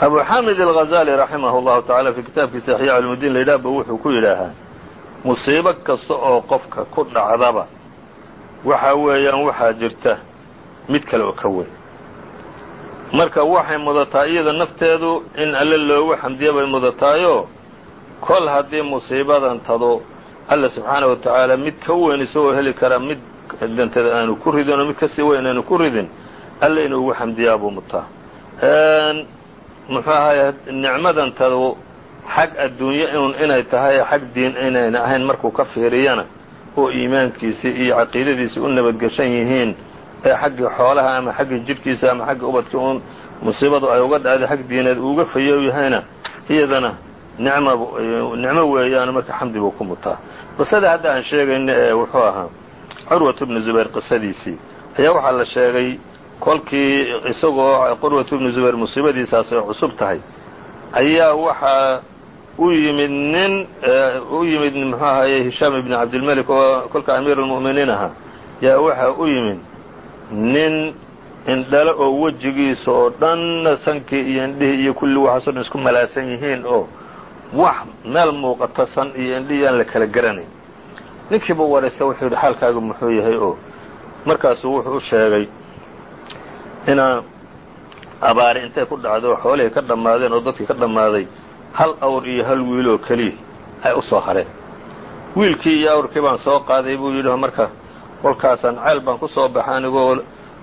abu xamid alghazali raximah اllahu tacaala fii kitaabkiisa axyaa cilmudiin laydhaaba wuxuu ku yidhaahaa musiibo kasta oo qofka ku dhacdaba waxa weeyaan waxaa jirta mid kale oo ka weyn. Marka waxay mudataa iyada nafteedu in alle loogu xamdiya bay mudataayoo kol haddii musiibadan tado alle subxaanahu wa tacaala mid ka weyn isagoo heli kara mid danteeda aanu ku ridin mid ka sii weyn aanu ku ridin alle inuu ugu xamdiyaa buu mutaa muxuu ahaye nicmadan tadu xag adduunye un inay tahay xag diin inayna ahayn markuu ka fiiriyana oo iimaankiisii iyo caqiidadiisii u nabadgeshan yihiin ee xaggii xoolaha ama xaggii jidhkiisa ama xaggii ubadkii uun musiibadu ay uga dhacday xag diineed uuga fayow yahayna iyadana nicma nicmo weeyaan marka xamdi buu ku mutaa qisada hadda aan sheegayna ee wuxuu ahaa curwat bnu zubayr qisadiisii. Ayaa waxaa la sheegay kolkii isagoo qurwat bnu zubayr musiibadiisaas ay cusub tahay ayaa waxaa u yimid nin u yimid muxuu ahaye hishaam ibni cabdilmelik oo kolka amiir اlmu'miniin ahaa yaa waxaa u yimid nin indhalo oo wejigiisa oo dhanna sankii iyo indhihii iyo kulli waxaasoo dhan isku malaasan yihiin oo wax meel muuqata san iyo indhihii aan la kala garanayn ninkiiba waraysa wuxuu yidhi xaalkaagu muxuu yahay oo markaasuu wuxuu u sheegay inaa abaari intay ku dhacday oo xoolihii ka dhammaadeen oo dadkii ka dhammaaday hal awr iyo hal wiil oo keliya ay u soo hareen. Wiilkii iyo awrkii baan soo qaaday buu yidhi marka kolkaasaan ceel baan ku soo baxay anigoo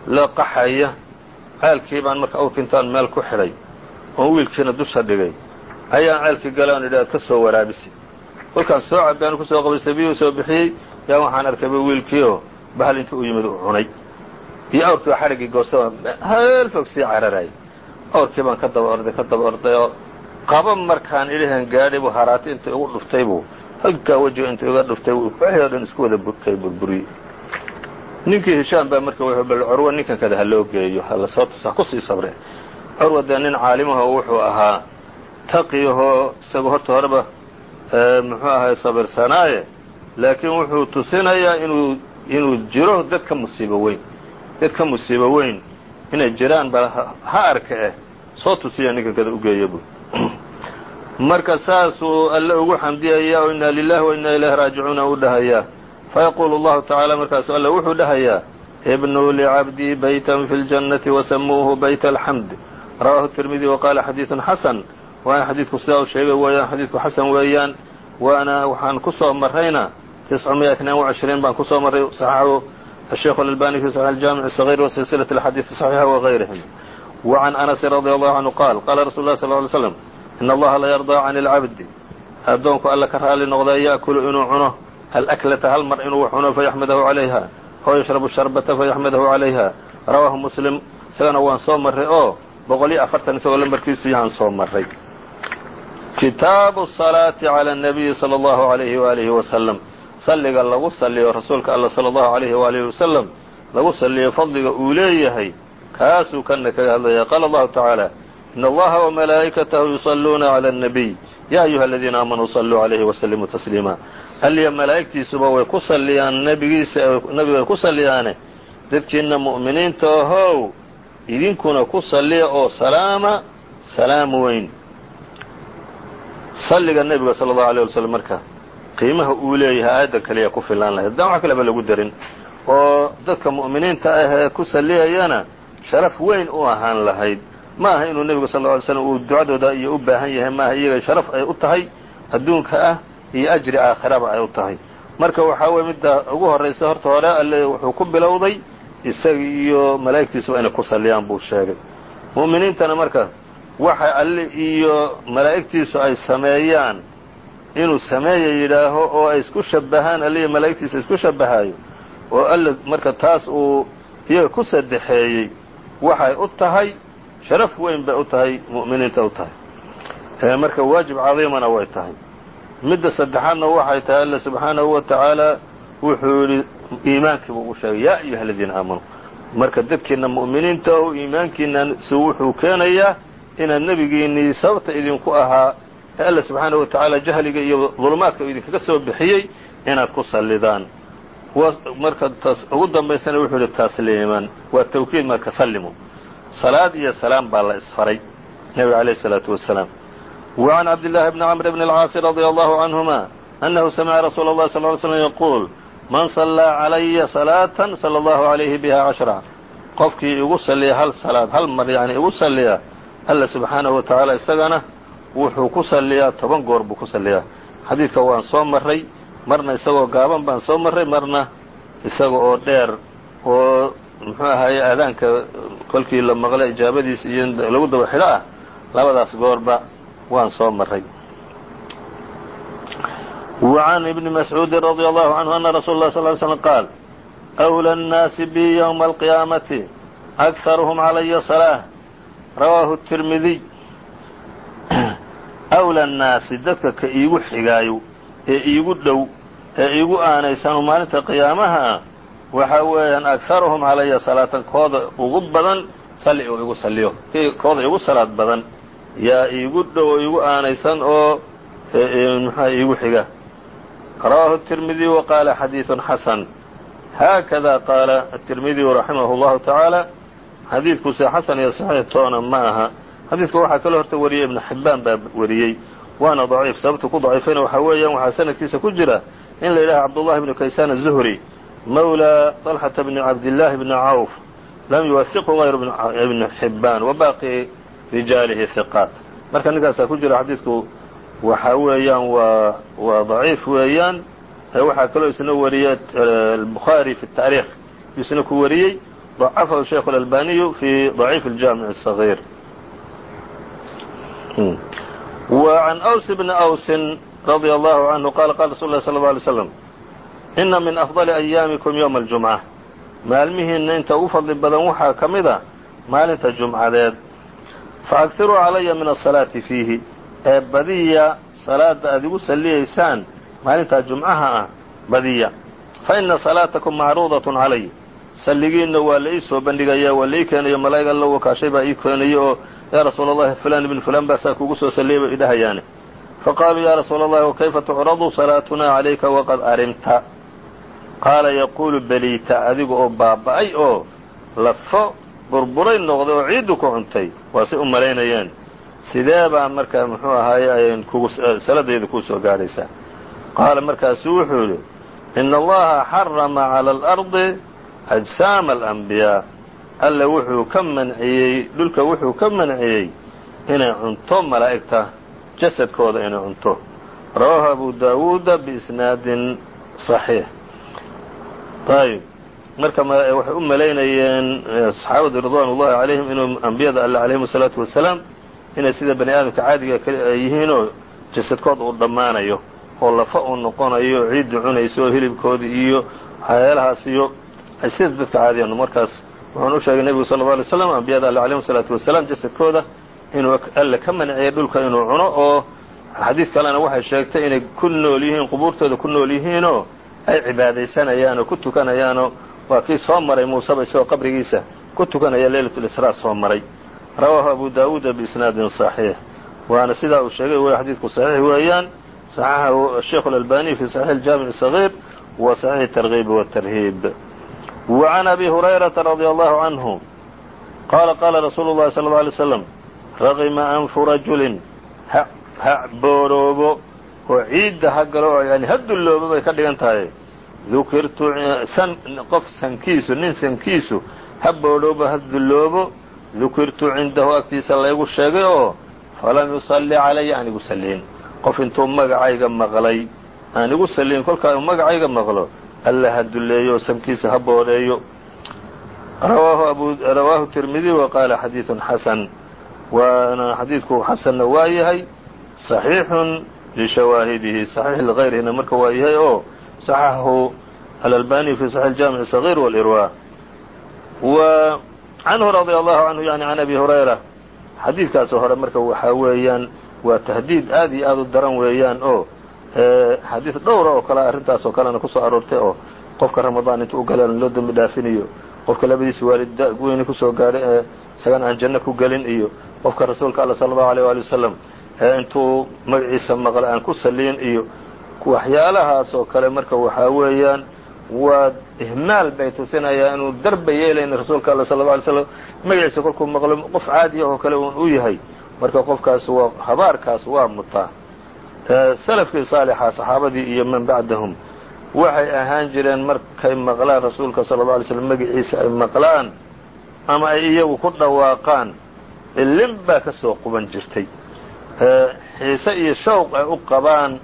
la qaxaya. Ceelkii baan marka awrkii intaan meel ku xidhay oon wiilkiina dusha dhigay ayaan ceelkii galay on idhi aad ka soo waraabisi. Kolkaan soo cabbaanu ku soo qabaystay biyuu soo bixiyey yaa waxaan arkayba wiilkiioo bahal intii u yimid u cunay iyo awrkii baa xadhiggii goosta heel fog sii cararayay awrkii baan ka daba orday ka daba orday oo qaba markaan idhahan gaadhay buu haraati inta igu dhuftay buu halkaa wejiga inta iga dhuftay wixii o dhan isku wada burkay burburiyey ninkii hishaam baa marka wuxuu bal curwa ninkan kada ha loo geeyo hala soo tusa ku sii sabre. Curwa dee nin caalimaho wuxuu ahaa taqiyahoo isaga horta horeba muxuu ahay sabirsanaaye laakiin wuxuu tusinayaa inuu inuu jiro dad ka musiibo weyn dadka musiibo weyn inay jiraan bal ha arka eh soo tusiya ninkan kada ugeeya buy marka saasuu alle ugu xamdiyaya oo inaa lilahi wa inaa raajicuuna uu dhahayaa fayaquulu allahu tacaala markaasu alle wuxuu dhahayaa ibnuu licabdii baytan fi ljannati wasamuuhu bayt alxamd rawaahu tirmidi wa qaala xadiidun xasan waana xadiidku sidaa u sheegay weeyaan xadiidku xasan weeyaan. Waana waxaan ku soo marrayna tiscumiyatnan wacishriin baan ku soo marray saxaxu الشheikh الألbاني في صحيح الجامع الصغير وسلسلة الأحاديث الصحيحة وغيرهم وعن أنس رضي الله عنه قال قال رsuل الله صلى اه عليه وسلم إن allaha la يرضى عن العبد addoonku alla ka raali noqda yأkل inuu cuno الأكلةa hal mar inuu cuno faيxmadahu عalayha oo yشhرب الشhربةa faيxmadahu عalayha rawaahu mسلم isagana waan soo marray oo boqol iyo afartan isagoo lambarkiisu yahaan soo marray kitaabu الصلاaةi عlى النبي صلى الله عليه وآله وسلم salliga lagu saliyo rasuulka alla salى اllahu عalayhi waalihi wasalam lagu saliyo fadliga uu leeyahay kaasuu kana kaga hadlaya qaala allahu tacaala in allaha وamalaa'ikatahu yuصaluuna عalى الnabiy ya ayuha aladiina aamanuu saluu عalayhi wasalimuu tasliima alliya malaa'igtiisuba way ku saliyaan nabigiisa nabiga ay ku saliyaane dadkiina mu'miniinta ahow idinkuna ku saliya oo salaama salaam weyn salliga nebiga salى اllahu عalيه waslm marka qiimaha uu leeyahay aayaddan kaliya ku filaan lahayd. Haddaan wax kaleba lagu darin oo dadka mu'miniinta ah ee ku salliyayana sharaf weyn u ahaan lahayd. Ma aha inuu nebigu sal lla ly slam uu ducadooda iyo u baahan yahay maaha iyaga sharaf ay u tahay adduunka ah iyo ajri aakhiraba ay u tahay. Marka waxaa weye midda ugu horraysa horta hore alle wuxuu ku bilowday isaga iyo malaa'igtiisuba inay ku salliyaan buu sheegay. Mu'miniintana marka waxa alle iyo malaa'igtiisu ay sameeyaan inuu sameeya yidhaaho oo ay isku shabahaan alliya malaa'igtiisa isku shabahayo oo alla marka taas uu iyaga ku sadexeeyey waxay u tahay sharaf weyn bay u tahay mu'miniinta u tahay. Marka waajib cadiimana way tahay. Midda saddexaadna waxay tahay alla subxaanahu wa tacaala wuxuu yidhi iimaankiibu ugu sheegay yaa ayuha aladiina aamanuu marka dadkiina mu'miniinta o iimaankiina su wuxuu keenayaa inaad nebigiinnii sababta idinku ahaa ee alla subxaanahu wa tacaala jahliga iyo dulumaadka uu idinkaga soo bixiyey inaad ku sallidaan marka taas ugu dambaysana wuxuu yidhi tasliiman waa tawkiid marka sallimu salaad iyo salaam baa la isfaray nebiga عalيه الصلاaةu وaسلاaم وعن عبد الله بن عمرو بن العاaص رضي الله عنهما أنه سمع رsuuل الله صلى اه علي سلم يقول man صلىa عalaya صلاaة صلى الله عليه بها عشhرa qofkii igu saliya hal salaad hal mar yani igu saliya alla subxaanaه وataعaalى isagana wuxuu ku saliyaa toban goor buu ku saliyaa xadiidka waan soo maray marna isagoo gaaban baan soo maray marna isaga oo dheer oo muxuu ahaye aadaanka kolkii la maqla ijaabadiisa iyo lagu daba xidho ah labadaas goorba waan soo maray وعن ابن مسعوud رضي الله عنه أن رsuل الله صل ل سلم قاaل أولى الناaس bي يوم القيامة أكثرهم علي صلاة رwاه الترمdي أولى الناaسi dadka ka iigu xigaayo ee iigu dhow ee iigu aanaysan maalinta قiyaamaha waxa weeyaan أكثarهم عalaya صلاaةan kooda ugu badan sali oo igu saliyo kooda igu salaad badan yaa iigu dhow oo iigu aanaysan oo mxua iigu xiga rawaahu التirmidي وqاala xadiiث xasn haakada qaala التirmidiyu raximah الlahu taعaalى xadiidkuse xasan iyo صaxiix toona ma aha xadiidka waxaa kaloo horta wariyey ibnu xibaan baa wariyey waana ضaciif sababta ku daciifayna waxaa weeyaan waxaa sanadkiisa ku jira in la yidhaha cabdullahi bnu kaysaan الzuhri mawlى طalxaةa bni cabdillaahi bni cawf lam yuwahiqhu غayr ibn xibaan wabaqi rijaalihi hiqaat marka ninkaasaa ku jira xadiidku waxa weeyaan waa waa ضaciif weeyaan waxaa kaloo isna wariyey الbukhaarي fi الtaarikh isna ku wariyey ضacafahu sheikh الأlbaniyu fi ضaciif الjaamiع الصغيir وعan أws bni أwsi radي الlahu عanهu qala qala rasul اlah slى الlه عlيه sسلم ina min أfضل أyaamiكum yوم الجuمعة maalmihiina inta ugu fadli badan waxaa ka mida maalinta jumcadeed faأkiruu calaya min الصalaaةi fiihi ee badiya salaada aad igu salliyaysaan maalintaa jumcaha ah badiya fa ina salaatakum macruudaة calay salligiinna waa la ii soo bandhigayaa waa la ii keenayo malaa'ig alla wakaashay baa ii keenayo oo yaa rasuula allahi fulan ibn fulan baasaa kugu soo salliyay bay idhahayaane faqaaluu yaa rasuula allahi wakayfa tucradu salaatunaa calayka waqad arimta? Qaala yaquulu beliita adiga oo baaba'ay oo lafo burburay noqday oo ciiddu ku cuntay waa si u malaynayeen sidee baa marka muxuu ahaaye kugu saladayda kuu soo gaadhaysaa? Qaala markaasuu wuxuu yidhi ina allaha xarama cala alardi ajsaama alanbiyaa alle wuxuu ka manciyey dhulka wuxuu ka manciyey inay cunto malaa'igta jasadkooda inay cunto rawaahu abu daawuuda biisnaadin صaxiix ayb marka waxay u malaynayeen saxaabadu ridwan ullahi calayhim inuu ambiyada alle calayhim الsalaatu wasalaam inay sida bani aadamka caadiga yihiinoo jasadkood uu dhammaanayo oo lafa uu noqonayo ciiddu cunayso oo hilibkoodi iyo waxyaalahaas iyo ay dadka caadiyanno markaas wuxuuna u sheegay nebigu sala allau alay slam ambiyada alle alayhim salaatu wasalaam jasadkooda inuu alle ka manciyay dhulka inuu cuno oo xadiid kalena waxay sheegtay inay ku nool yihiin qubuurtooda ku nool yihiinoo ay cibaadaysanayaan oo ku tukanayaano waa kii soo maray muuseba isagoo qabrigiisa ku tukanaya leylatlisraa soo maray. Rawaahu abu daawuuda biisnaadin saxiix. Waana sidaa uu sheegay w xadiidku saxiix weeyaan saxaxahu sheikhu اlalbani fi saxiix aljaamic sagiir wa saxiix wa tarhiib. وعan abi هurayraةa radي allahu عanhu qaala qaala rasuulu الlahi slى الlه عlيه sسلم raqima anfu rajulin ha booroobo oo ciidda ha galo yani ha dulloobo bay ka dhigan tahay dukirtu qof sankiisu nin sankiisu ha boorhoobo ha dulloobo dukirtu cindahu agtiisa laygu sheegay oo falam yusalli calaya aan igu salliin qof intuu magacayga maqlay aan igu salliin kolkaa uu magacayga maqlo alla ha dulleeyo oo sankiisa ha boodheeyo rawaahu tirmidiy wa qaala xadiidun xasan waana xadiidku xasanna waa yahay صaxiixun lishawaahidihi صaxiix lgayrihina marka waa yahay oo صaxaxahu alalbaniي fi صaxiix jaamiع صغيr wاlirwa w canhu radي allahu canhu yani can abi hurayra xadiidkaas hore marka waxaa weeyaan waa tahdiid aad iyo aad u daran weeyaan oo xadiid dhowra oo kale arrintaas oo kalena ku soo aroortay oo qofka ramadaan intuu u galan loo dembi dhaafinayo qofka labadiisa waalid weyni ku soo gaadhay ee isagan aan janno ku gelin iyo qofka rasuulka alla sala allahu alيyه wali wasalam ee intuu magaciisa maqla aan ku saliyin iyo waxyaalahaas oo kale marka waxaa weeyaan waa ihmaal bay tusinayaan inuu darba yeelayna rasuulka alla sala lla alay slam magaciisa kolkuu maqlo qof caadiya oo kale uun u yahay. Marka qofkaas waa habaarkaas waa mutaa salafkii saalixa saxaabadii iyo man bacdahum waxay ahaan jireen markay maqlaan rasuulka sala alla alay slam magaciisa ay maqlaan ama ay iyagu ku dhawaaqaan ilin baa ka soo quban jirtay. Xiise iyo shawq ay u qabaan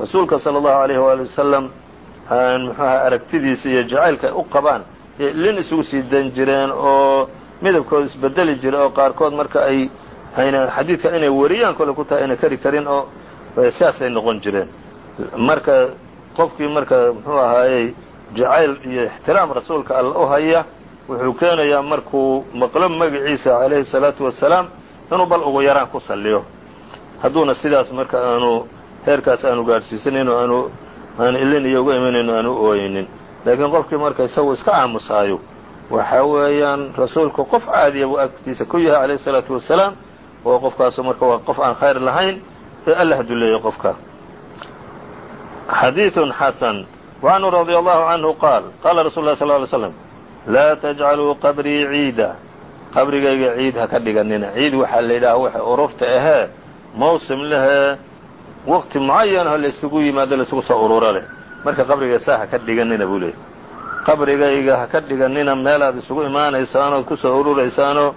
rasuulka sala allahu alayh waali wasalam muxuaha aragtidiisa iyo jacaylka ay u qabaan iyo ilin isugu sii dan jireen oo midabkooda isbedeli jira oo qaarkood marka ay ayna xadiidka inay wariyaan kole ku tahay ayna kari karin oo sidaasay noqon jireen. Marka qofkii marka muxuu ahaayey jacayl iyo ixtiraam rasuulka alla u haya wuxuu keenayaa markuu maqlo magaciisa calayhi salaatu wasalaam inuu bal ugu yaraan ku salliyo. Hadduuna sidaas marka aanu heerkaas aanu gaadhsiisanin oo aanu aanu ilin iyo uga imanayn aanu ooynin. Laakiin qofkii marka isagu iska aamusaayo waxaa weeyaan rasuulku qof caadiya buu agtiisa ku yahay calayhi salaatu wasalaam oo qofkaasu marka waa qof aan khayr lahayn ee alla haduleeyay qofka xadiiث xasn وcanhu radي allahu canhu qaal qaala rasul lah sl ly slm laa tajcaluu qabrii ciida qabrigayga ciid ha ka dhiganina ciid waxaa la yidhaha waxa ururta ahee mawsim lehee waqti mucayanho laysugu yimaado laysugu soo ururo leh marka qabriga saa ha ka dhiganina buu leeyay qabrigayga ha ka dhiganina meelaad isugu imaanaysaan ood ku soo ururaysaanoo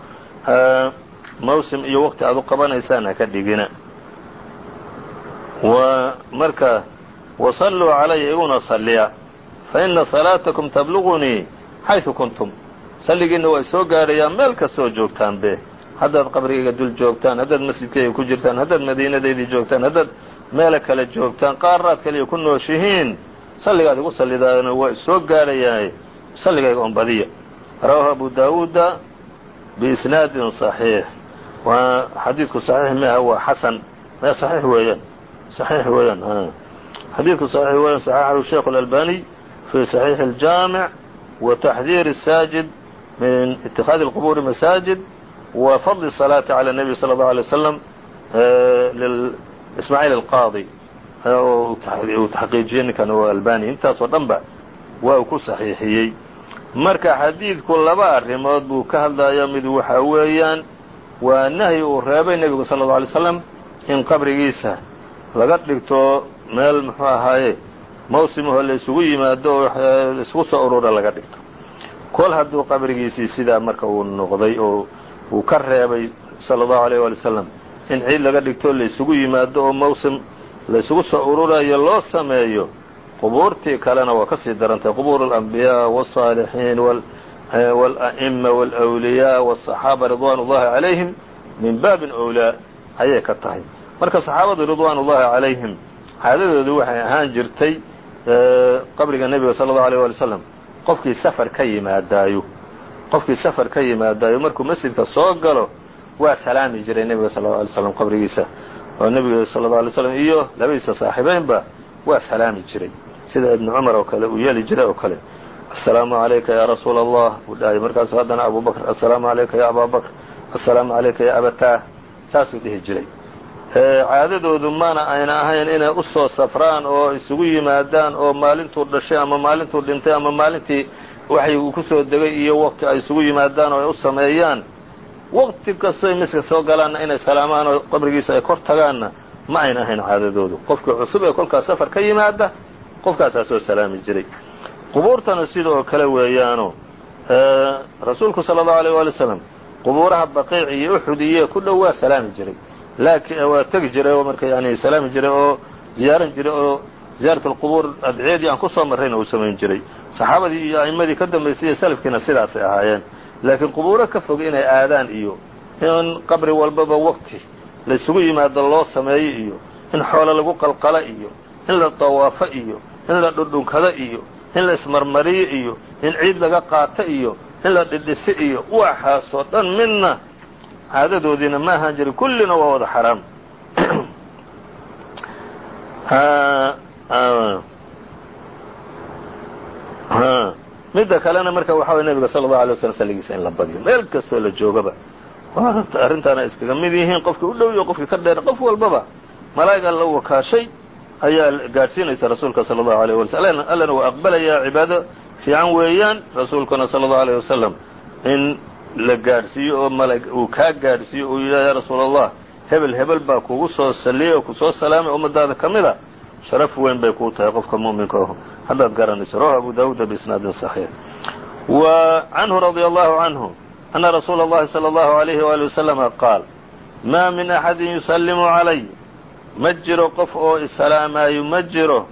mawsim iyo waqti aad u qabanaysaan ha ka dhigina marka wasalluu calaya iguna salliya faina salaatakum tablugunii xayثu kuntum salligiinna waa isoo gaadhayaa meel kastoo joogtaanbe haddaad qabrigayga dul joogtaan haddaad masjidkayga ku jirtaan haddaad madiinadaydii joogtaan haddaad meelo kale joogtaan qaaraad kaliya ku nooshihiin salligaad igu sallidaana waa isoo gaadhayaa salligayga on badiya rawaahu abu daawuuda biisnaadin صaxiix waa xadiidku صaxiix maaha waa xasan ma صaxiix weeyaan صaxiix weeyaan xadiidku صaxiix weeyaan صaxaxahu sheikh الأlbaniي في صaxiix الjaamiع وتaxdiir الsaajid min اتikhاadi الqبور masaajid وfضل الصلاaةi عlى النبي صلى الله عليه وسلم ismاعيل الqاضي uu taxqiijiyey ninkan albani intaasoo dhan ba waa uu ku صaxiixiyey marka xadiidku laba arrimood buu ka hadlaya mid waxa weeyaan waa nahyi uu reebay nebigu salى الlه عalيه slam in qabrigiisa laga dhigto meel muxuu ahaaye mawsimaho la isugu yimaado oo isugu soo urura laga dhigto kol hadduu qabrigiisii sidaa marka uu noqday oo uu ka reebay salى الlahu عalيه wali wslam in ciid laga dhigto la isugu yimaado oo mawsim la isugu soo ururayo loo sameeyo qubuurtii kalena waa ka sii darantay qubuur الأنbiyاء والصاalixiin والأئma والأwliyاء والصaxaaba ridwan الlahi عalayhim min baabin أwlaa ayay ka tahay marka saxaabadu ridwaan ullahi calayhim caadadoodu waxay ahaan jirtay qabriga nebiga sala allahu alيyه waali slam qofkii safar ka yimaadaayo qofkii safar ka yimaadaayo markuu masjidka soo galo waa salaami jiray nebiga sal lla alay slam qabrigiisa. Oo nebiga sala alla alay slam iyo labadiisa saaxiibaynba waa salaami jiray. Sida ibni cumar oo kale uu yeeli jiray oo kale. Asalaamu calayka ya rasuul allah uu dhahay markaasuu haddana abuu bakr assalaamu calayka ya abaa bakr. Assalaamu calayka ya abataah saasuu dhihi jiray caadadoodu mana ayna ahayn inay u soo safraan oo isugu yimaadaan oo maalintuu dhashay ama maalintuu dhintay ama maalintii waxay uu ku soo degay iyo waqti ay isugu yimaadaan oo ay u sameeyaan. Waqti kastoy miska soo galaanna inay salaamaan oo qabrigiisa ay kor tagaanna ma ayna ahayn caadadoodu. Qofkii cusub ee kolkaas safar ka yimaada qofkaasaa soo salaami jiray. Qubuurtana sida oo kale weeyaano rasuulku sala allahu aleyh waali slam qubuuraha baqiic iyo uxud iyo ku dhow waa salaami jiray waa tegi jiray oo marka yani salaami jiray oo ziyaaran jiray oo ziyaarat alqubuur adciyadii aan ku soo marrayna uu samayn jiray. Saxaabadii iyo a'immadii ka dambaysay iyo salafkiina sidaasay ahaayeen. Laakiin qubuuro ka fog inay aadaan iyo in qabri walbaba waqti la isugu yimaado loo sameeyo iyo in xoolo lagu qalqalo iyo in la dawaafo iyo in la dhundhunkado iyo in la ismarmariyo iyo in ciid laga qaato iyo in la dhidhisi iyo waxaasoo dhan midna caadadoodiina ma ahaan jirin kullina waa wada xaraam midda kalena marka waxa way nebiga sala allahu alay waslam salligiisa in la badiyo meel kastoo la joogaba arrintaana iskaga mid yihiin qofkii u dhow iyo qofkii ka dheer qof walbaba malaa'ig alla wakaashay ayaa gaadhsiinaysa rasuulka sala allahu alayh wala slm allana waa aqbalayaa cibaado fiican weeyaan rasuulkuna sala allahu alayh wasalam in la gaadhsiiyo oo malag uu kaa gaadhsiiyo uu yidhaha yaa rasuula allah hebel hebel baa kugu soo salliyay oo ku soo salaamay ummadaada ka mid a sharaf weyn bay kuu tahay qofka mu'minka aho haddaad garanayso. Rawahu abu daawuuda biisnaadin saxiix. Wa canhu radia allahu canhu ana rasuula اllahi salى allahu alayhi waali wasalama qaal maa min axadin yusallimu calay ma jiro qof oo isalaamaayo ma jiro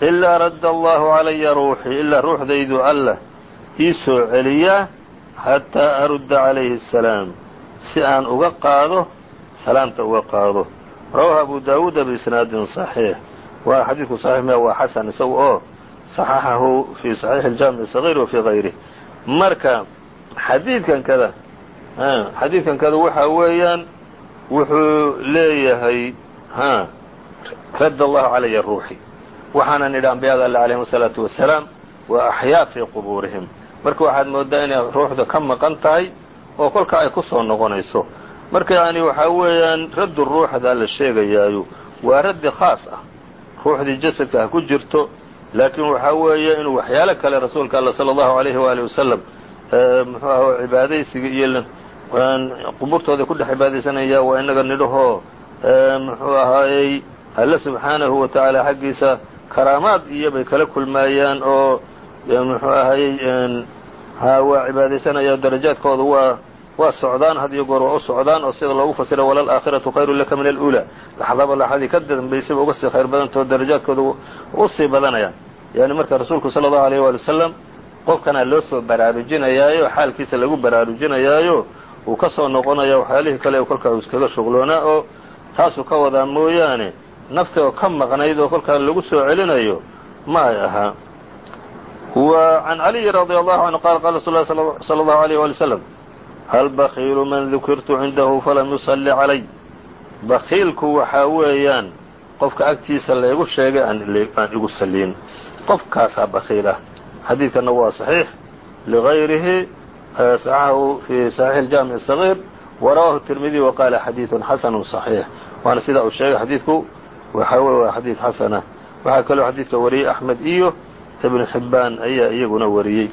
ilaa radda allahu calaya ruuxii ilaa ruuxdaydu allah ii soo celiyaa xataa arudda calayhi asalaam si aan uga qaado salaamta uga qaado rawahu abu daawuuda biisnaadin صaxiix waa xadiidku saxiix mia waa xasan isaga oo صaxaxahu fi صaxiixi اljaamic الصaغيir wa fii غayrih marka xadiidkan kada xadiidkan kada waxa weeyaan wuxuu leeyahay radd allahu calaya ruuxi waxaana nidhi ambiyada alle alayhim الsalaatu wasalaam waa axyaa fii qubuurihim marka waxaad moodaa inay ruuxda ka maqan tahay oo kolka ay ku soo noqonayso. Marka yani waxaa weeyaan raddu ruuxda la sheegayaayo waa raddi khaas ah. Ruuxdii jasadka ha ku jirto laakiin waxaa weeye inuu waxyaalo kale rasuulka alla sala allahu alayhi waali wasalam muxuu aha cibaadaysiga iyo quburtooda ku dhex cibaadaysanaya waa inaga nidhahoo muxuu ahaayey alle subxaanahu wa tacaala xaggiisa karaamaad iyo bay kala kulmaayaan oo muxuu ahaayey waa cibaadaysanaya darajaadkooda waa waa socdaan. Had iyo goor waa u socdaan oo sida loogu fasira walaalaakhiratu khayru laka min alula. Laxdaba laxadii ka dambaysayba uga sii khayr badantao darajaadkooda u sii badanayaan. Yani marka rasuulku sala allahu alayh waali wasalam qofkanaa loo soo baraarujinayaayo xaalkiisa lagu baraarujinayaayo uu ka soo noqonaya waxyaalihii kale kolkaa iskaga shuqloonaa oo taasuu ka wadaa mooyaane nafti oo ka maqnayd oo kolkaa lagu soo celinayo ma ay ahaa wa can caliyi radi allahu canhu qala qala rasul lahi sala allahu alayh wali wslam albakiilu man dukirtu cindahu falam yusalli calay bakiilku waxaa weeyaan qofka agtiisa laygu sheegay aan igu saliin qofkaasaa bakiil ah xadiidkana waa صaxiix ligayrihi صaxaxahu fi صaxiix اjaamiع الصaغيir warawahu التirmidi waqaala xadiiثu xasanu صaxiix waana sidaa uu sheegay xadiidku waxa wey waa xadiid xasana waxaa kaloo xadiidka wariyey axmed iyo ibn xibaan ayaa iyaguna wariyey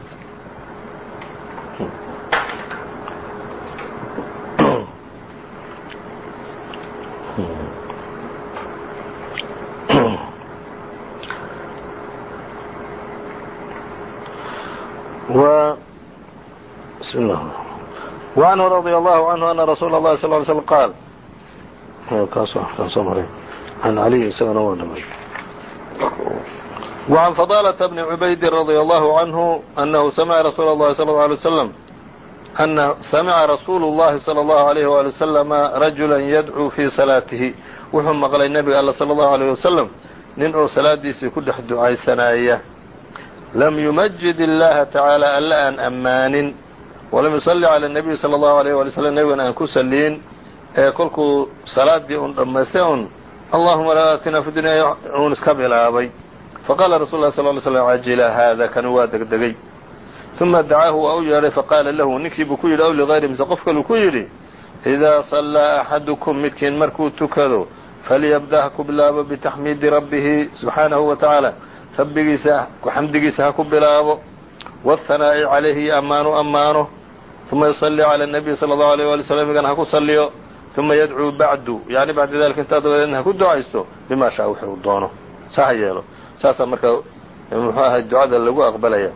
بسم الله وعنه رضي الله عنه أن رsuuل الlahi صلى اه علي سلم qاal عن علي isagana waa dhamay وعن فضالة بن عubayd رضي الله عنه أنه سمع رsuuل الlahi صلى الله عليه وسلم أن سمع رsuuل الlahi صلى الله عليه وaلي وسلم رaجuلا يدعوu في صلاaته wuxuu maqlay نبga all صلى الله عليه وسلم nin oo salaadiisii ku dhex ducaysanaya lam yumجid الlaha taعaalى alla aan ammaanin walam yusalli cala الnabiyi salى اllahu alيyh wali slm nebigana aan ku saliyin ee kolkuu salaadii un dhammaystay un allahuma laa aatina fi dunya un iska bilaabay faqaala rasul lah sal ly slm cajila haada kanu waa degdegay uma dacaahu waa u yeedhay faqaala lahu ninkii buu ku yidhi aw ligayri mise qof kalu ku yidhi idaa sallaa axadukum midkiin markuu tukado falyabda ku bilaabo bitaxmiidi rabbihi subxaanahu wa tacaala rabbigiisa xamdigiisa ha ku bilaabo waathanaa'i calayhi iyo ammaanu ammaano uma yusalli cala nabiy sala allahu aleyh waali slam igana ha ku salliyo uma yadcuu bacdu yani bacda dalika intaa dabadeedna ha ku ducaysto bimaa shaa wuxuu doono saha yeelo saasaa marka muxuu ahay ducada lagu aqbalaya.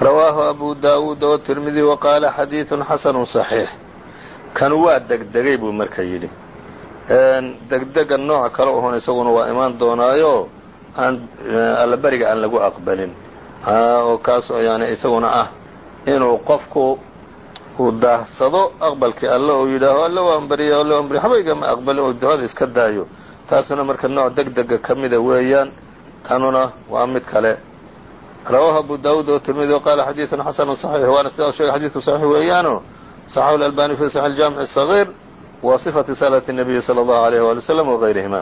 Rawaahu abu daawuud oo tirmidi waqaala xadiiثu xasanu صaxiix kan waa degdegay buu marka yidhi. Degdega nooca kale ohon isaguna waa imaan doonaayo aan allaberiga aan lagu aqbalin. Oo kaas yani isaguna ah inuu qofku uu daahsado aqbalkii alle uu yidhaaho alle waan bariya alle waan bariya habayga ma aqbalin oo ducada iska daayo taasuna marka nooc degdega ka mida weeyaan tanuna waa mid kale rawaahu abu daawuud oo tirmidi o qaala xadiiثun xasanu صaxiix waana sidaa u shegay xadidku صaxiix weeyaano صaxaxu اlalbani fi saxi اjaamiع الصaغيir wa صifati salaة الnabiyi salى اllahu عalيh wali wslam wغayrihima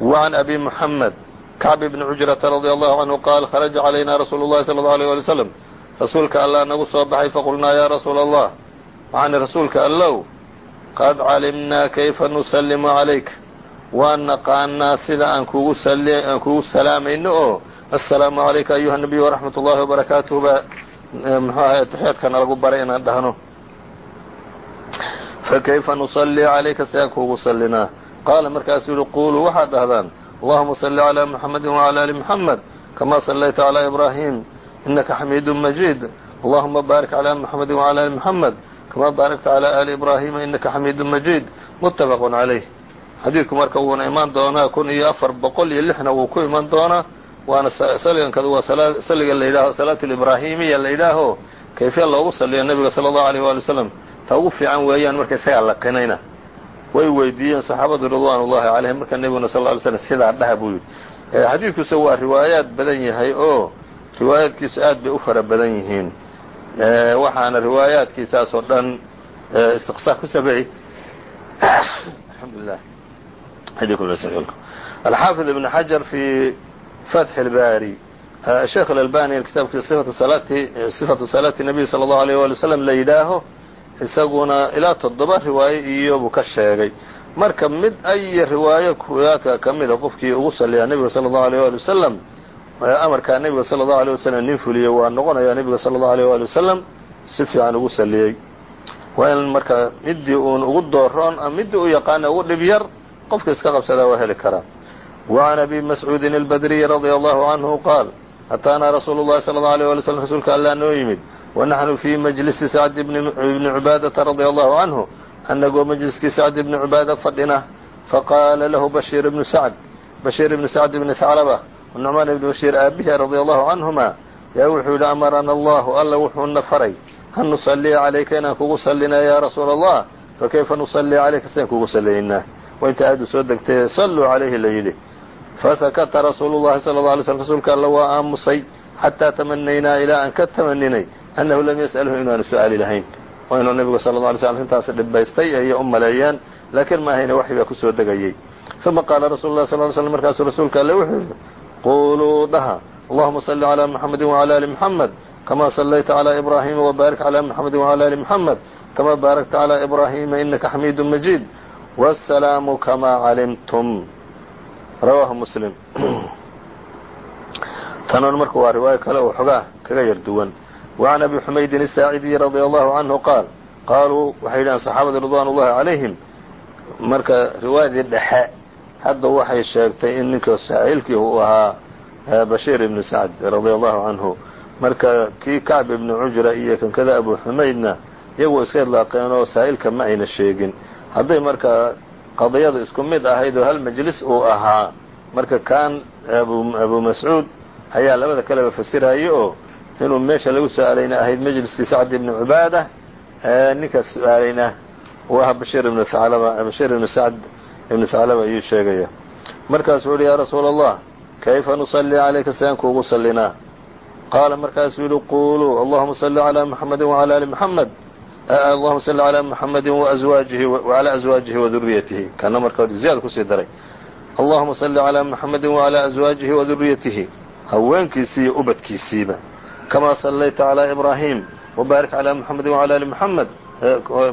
وعan abi muxamed kacb bni cujrata radي allahu canhu qaal kharaja calayna rasuulu اllahi salى اllahu عalيه wali wslam rasuulka allah nagu soo baxay faqulnaa yaa rasuula allah waxaani rasuulka allow qad calimnaa kayfa nusallimu calayk waan naqaanaa sida aan kugu salaamayno oo assalaamu calayka ayuha nabiy waraxmat ullahi wabarakaatuh baa muxuu ahay ataxiyaadkana lagu baray inaan dhahno. Fakayfa nusalli calayka si aan kuugu sallinaa. Qaala markaasuu yihi quuluu waxaad dhahdaan allahuma salli calaa muxamadi wcala ali muxamed kama sallayta calaa ibraahim inaka xamiidu majiid allahuma baarik calaa muxamadi wcala ali muxamed kama baarakta calaa ali ibraahima inaka xamiidu majiid muttafaqun calayh xadiidku marka wuuna imaan doonaa kun iyo afar boqol iyo lixna wuu ku iman doonaa waana saligankadu waa saliga la yidhaaho salaatu libraahimiya la yidhaaho kayfiya loogu saliya nebiga sala allahu aleyh waali wasalam ta ugu fiican weeyaan marka isagaa laqinayna. Way weydiiyeen saxaabadu ridwaan ullahi calayhim marka nebiguna sal ly slm sidaa dhaha buu yidhi. Xadiidkuuse waa riwaayaad badan yahay oo riwaayaadkiisu aad bay u fara badan yihiin. Waxaana riwaayaadkiisaas oo dhan istiqsaa ku sameeyey. Alxamdulilah alxaafid ibn xajar fi fatxi اlbari sheekh alalbani kitaabkii sifatu salaati nabiy sala allahu aleyh wali wasalam la yidhaaho isaguna ilaa toddoba riwaayo iyo buu ka sheegay marka mid aya riwaayo riwaayadka ka mida qofkii ugu saliyaa nebiga sala allahu aleyh wali wasalam amarkaa nebiga sala allahu alيyه wasalam nin fuliyey waa noqonayaa nebiga sala allahu alيyh wali wasalam si fiican ugu saliyey waa in marka midii uun ugu dooroon midii u yaqaana ugu dhib yar qofka iska qabsadaa waa heli karaa wa can abi mascuudin albadriyi radia allahu canhu qaal ataanaa rasuulu llahi sala allau alay wala slm rasuulka allaa noo yimid wa naxnu fii majlisi sacdi bni cubaadata radia allahu canhu annagoo majliskii sacdi bni cubaada fadhina faqaala lahu bashiir ibnu sacd bashiir ibnu sacd ibni haclaba nucmaan ibni bashiir aabihi radia allahu canhuma yaa wuxuu yidhi amarana allahu alla wuxuuna faray an nusalliya calayka inaan kugu sallinaa yaa rasuula allah fakayfa nusalli calayka sidaan kugu sallaynaa waa inta aadu soo degtay salluu calayhi la yidhi. Fasakata rasuulu llahi sala alla alay slm rasuulka alla waa aamusay xataa tamanaynaa ilaa aan ka tamaninay annahu lam yas'alhu inaanu su'aali lahayn. Waa inuu nebigu sala alla alay slam arrintaasi dhibaystay ayay u maleeyeen laakiin maahayna waxi baa ku soo degayey uma qaala rasulu lah sal ly slm markaasuu rasuulka alle wuxuu yidhi quluu dhaha allahuma salli calaa muxamedi wcala ali muxamed kama sallayta calaa ibraahima wbaarik calaa muxamedi wcala ali muxamed kama baarakta calaa ibraahima inaka xamiidu majiid wاsalaamu kama calimtum rawaahu muslim tanan marka waa riwaayo kale oo xogaa kaga yar duwan wacan abi xumaydin الsaacidiyi radia allahu canhu qaal qaaluu waxay yidhahan saxaabada ridwan ullahi calayhim marka riwaayadii dhexe hadda waxay sheegtay in ninka saa'ilkii uu ahaa bashiir ibni sacd radia allahu canhu marka kii kacb ibni cujra iyo kankada abu xumaydna iyagoo iska idlaaqeen oo saa'ilka ma ayna sheegin hadday marka qadiyadu isku mid ahayd oo hal majlis uu ahaa marka kaan abu mascuud ayaa labada kaleba fasirayay oo inuu meesha lagu su'aalayna ahayd majliskii sacd ibni cubaada ninka su'aalayna uu ahaa bashiir ibn alaba bashiir ibn sacd ibni haclaba ayuu sheegaya markaasuu yihi yaa rasuula allah kayfa nusalli calayka sidaan kuugu sallinaa. Qaala markaasuu yihi quluu allahuma salli calaa muxamedi wcala ali muxamed salli calaa muxamedi waazwaajihi wacalaa azwaajihi waduriyatihi kana marka ziyaad ku sii daray allahuma salli calaa muxamedi wacalaa azwaajihi waduriyatihi haweenkiisii iyo ubadkiisiiba kamaa sallayta calaa ibraahim wbaarik calaa muxamedi wcala ali muxamed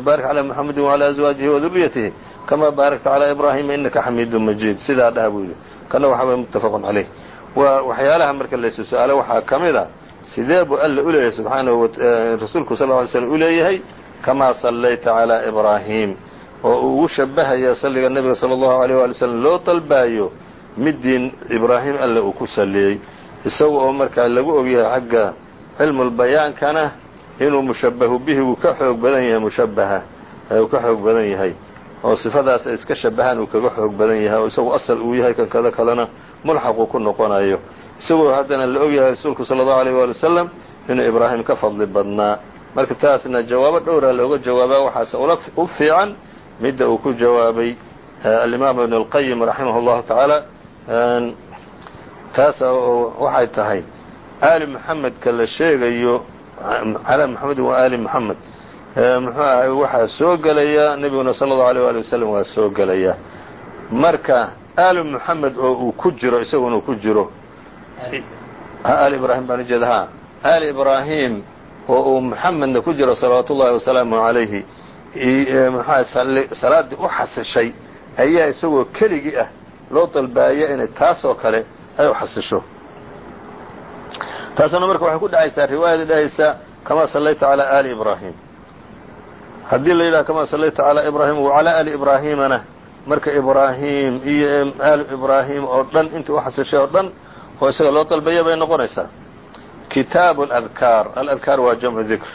baarik calaa muxamedi wcalaa azwaajihi waduriyatihi kamaa baarakta calaa ibraahima inaka xamiidu majiid sidaa dhaha buu yidhi kana waxa muttafaqun caleyh waa waxyaalaha marka laysu su'aalo waxaa ka mid a sidee buu alla u leeyahay subxaanahu rasuulku sal ly slm u leeyahay kamaa sallayta calaa ibraahim oo uu ugu shabahaya salliga nebiga sala allahu aleyh waali slam loo dalbaayo midii ibraahim alle uu ku salliyey isaga oo markaa lagu ogyahay xagga cilmulbayaankana inuu mushabahu bihi uu ka xoog badan yahay mushabaha uu ka xoog badan yahay oo sifadaas ay iska shabahaan uu kaga xoog badan yahay oo isagu asal uu yahay kan kada kalena mulxaquu ku noqonayo isagoo haddana la ogyahay rasuulku sala allahu aleyh waali wasalam inuu ibraahim ka fadli badnaa marka taasna jawaabo dhowraa looga jawaabaa waxaase ula u fiican midda uu ku jawaabay alimaam ibn اlqayim raximah اllahu tacaala taas waxay tahay aali muxamedka la sheegayo calaa muxamedin waa aali muxamed muxuu ahay waxaa soo gelaya nebiguna sala allahu alيyh wali wasalam waa soo gelaya marka aali muxamed oo uu ku jiro isaguna uu ku jiro aali ibraahim baan ujeeda ha aali ibraahim oo uu muxamedna ku jiro salawaatu ullahi wasalaamu calayhi mxua salaaddii u xasishay ayaa isagoo keligii ah loo dalbaaya inay taasoo kale ay u xasisho. Taasuna marka waxay ku dhacaysaa riwaayada dhahaysa kamaa sallayta calaa aali ibraahim. Haddii la yidhaha kamaa sallayta calaa ibraahim wa calaa aali ibraahimana marka ibraahim iyo aalu ibraahim oo dhan intii u xasishay oo dhan oo isaga loo dalbaya bay noqonaysaa kitaabu aladkaar aladkaar waa jamcu dikr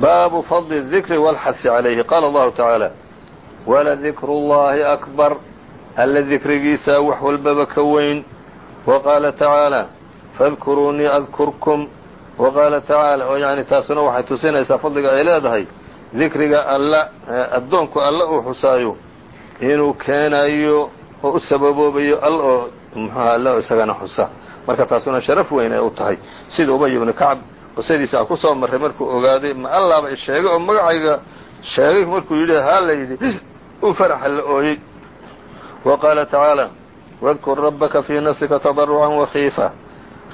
baabu fadli الdikri wاlxadfi calayhi qaala allahu tacaala waladikru اllahi akbar alla dikrigiisaa wax walbaba ka weyn wa qaala tacaala fadkuruunii adkurkum wa qaala tacaala oo yani taasuna waxay tusinaysaa fadliga ay leedahay dikriga alla addoonku alla uu xusaayo inuu keenayo oo u sababoobayo all oo muxuha alla isagana xusa? Marka taasuna sharaf weyn ay u tahay. Sida ubay ibnu kacb qisadiisa aan ku soo marray markuu ogaaday ma allaaba sheegay oo magacayga sheegay? Markuu yidhi haa la yidhi u faraxa la ooyey. Wa qaala tacaala wadkur rabbaka fii nafsika tadarucan wakiifa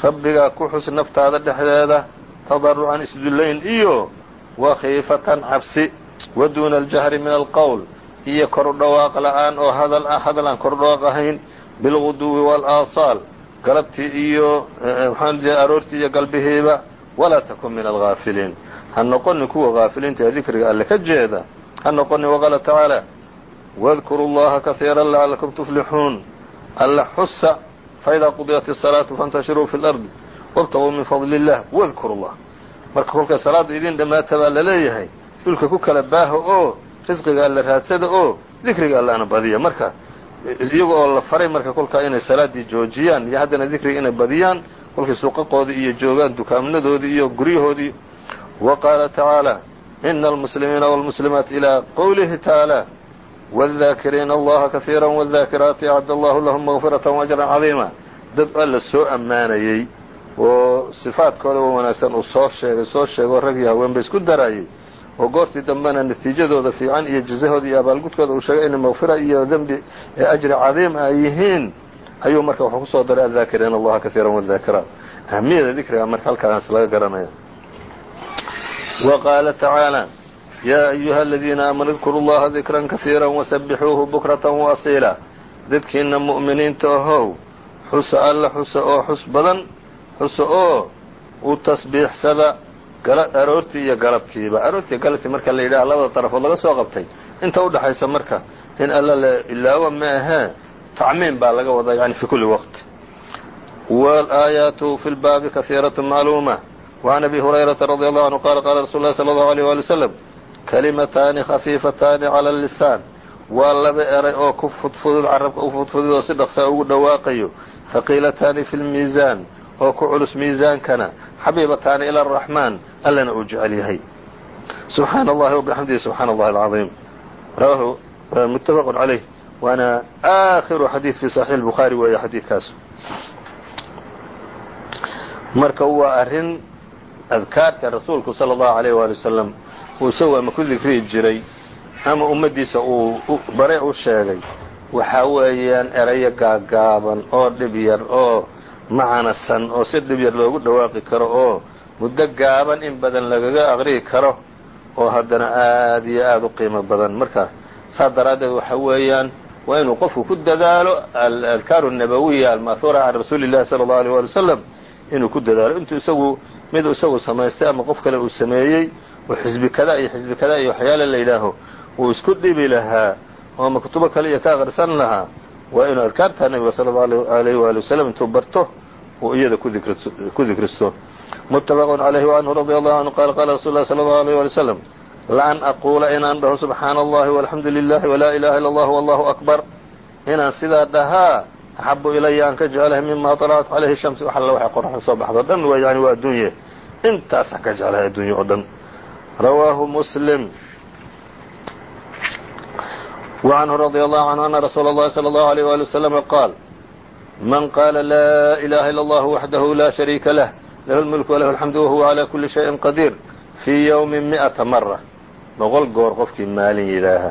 rabbigaa ku xus naftaada dhexdeeda tadarucan isdullayn iyo wakiifatan cabsi wa duuna aljahri min alqowl iyo koru dhawaaq la'aan oo hadal hadal aan koru dhawaaq ahayn bilguduwi waalaasaal galabtii iyo maxaan jee aroortii iyo galbihiiba walaa takun min algaafiliin ha noqonin kuwa gaafiliinta ee dikriga alle ka jeeda ha noqonin waqaala tacaala واذkuruu اllaha kaثيirا lacalakum tuflixuun alla xusa faidaa qudiyat الصalaaةu faاntashiruu fi اlarضi wاbtaguu min fadli الlah wاdkuru اllah marka kolkay salaadda idin dhammaata baa laleeyahay dhulka ku kala baaho oo risqiga alla raadsada oo dikriga allana badiya marka iyaga oo la faray marka kolkaa inay salaaddii joojiyaan iyo haddana dikriga inay badiyaan kolkay suuqaqoodii iyo joogaan dukaamnadoodii iyo guryahoodii wa qaala tacaalى ina almuslimiina wاlmuslimaat ilى qowlihi tacaalى wاdakiriina allaha kahiira wاdaakiraati acad allahu lahum mغfiraة وajra cadiima dad alla soo ammaanayey oo sifaadkooda wa wanaagsan uu soo sheegay soo sheegoo rag iyo haween ba isku daraayey oo goortii dambena natiijadooda fiican iyo jizahooda iyo abaalgudkooda uu sheegay inay maqfira iyo dembi ee ajri cadiim ay yihiin ayuu marka wuxuu ku soo daray addaakiriina allaha kaiira wadaakiraat ahamiyada dikriga marka halkaas laga garanaya wa qaala tacaalaa yaa ayuha aladiina aamanu idkuru llaha dikran kaiira wasabixuuhu bukrata waasiila dadkiinna mu'miniinta ahow xusa alla xusa oo xus badan xusa oo u tasbiixsada aroortii iyo galabtiiba aroortii galabtii marka la yidhaha labada طarafood laga soo qabtay inta udhaxaysa marka in alla la ilaawo ma ahee tacmiim baa laga wadaa yani fi kuli waqt wاlaayaatu fi lbaabi kahiiraة macluuma وعn abi hurayraةa radي allahu anhu qala qala rasul اlahi slى اllahu عalيه wali wsلم kalimataani khafiifataani cala allisaan waa laba eray oo ku fudfudud carabka u fudfudud oo si dhaqsaa ugu dhawaaqayo haqiilataani fi lmiisaan oo ku culus miisaankana xabiibataani ila araxmaan allana uu jecel yahay. Subxaana allahi wabixamdihi subxaana allahi alcadiim rawaahu muttafaqu calayh waana aakhiru xadiid fi saxiix lbukhaari weeye xadiidkaas. Marka waa arrin adkaarta rasuulku sala allahu alayh waali wasalam uu isagu ama ku dikriyi jiray ama ummaddiisa uu bare u sheegay waxaa weeyaan erayo gaagaaban oo dhib yar oo macanasan oo si dhib yar loogu dhawaaqi karo oo muddo gaaban in badan lagaga aqri'i karo oo haddana aad iyo aad u qiimo badan marka saas daraaddeed waxa weeyaan waa inuu qofku ku dadaalo aladkaaru الnabawiya alma'huura can rasuuli اllahi salى اllahu alيه wali wasalam inuu ku dadaalo intuu isagu mid isagu samaystay ama qof kale uu sameeyey oo xisbi kada iyo xisbi kada iyo waxyaale la yidhaaho uu isku dhibi lahaa oo ama kutubo kale iyo ka aqrisan lahaa waa inuu adkaarta nebiga sala allahu alayh waali wasalam intuu barto uu iyada ku dikristo muttafaqun calayhi wacanhu radia allahu canhu qaala qaala rasul lahi sala allahu alayh wali wasalam laan aquula inaan dhaho subxaana allahi walxamdu lilahi walaa ilaha illa allah wallahu akbar inaan sidaa dhahaa axabu ilaya aan ka jeclahay mima طalacat calayhi shams wax alla waxay qoraxda soo baxdo dhan w yani waa adduunye intaasaan ka jeclahay adduunye oo dhan rawaahu muslim وعنه رضي الله عنه أن رsuuل الlhi صلى الله عليه وaلي وسلم qاal man qاla lا إلaha إلا الله وحdaه lا شhريka لah lh الmلك وlh الحمد وهuوa عlى كuلi شhيء qدير في yوم مئةa مرة boqol goor qofkii maalin yidhaaha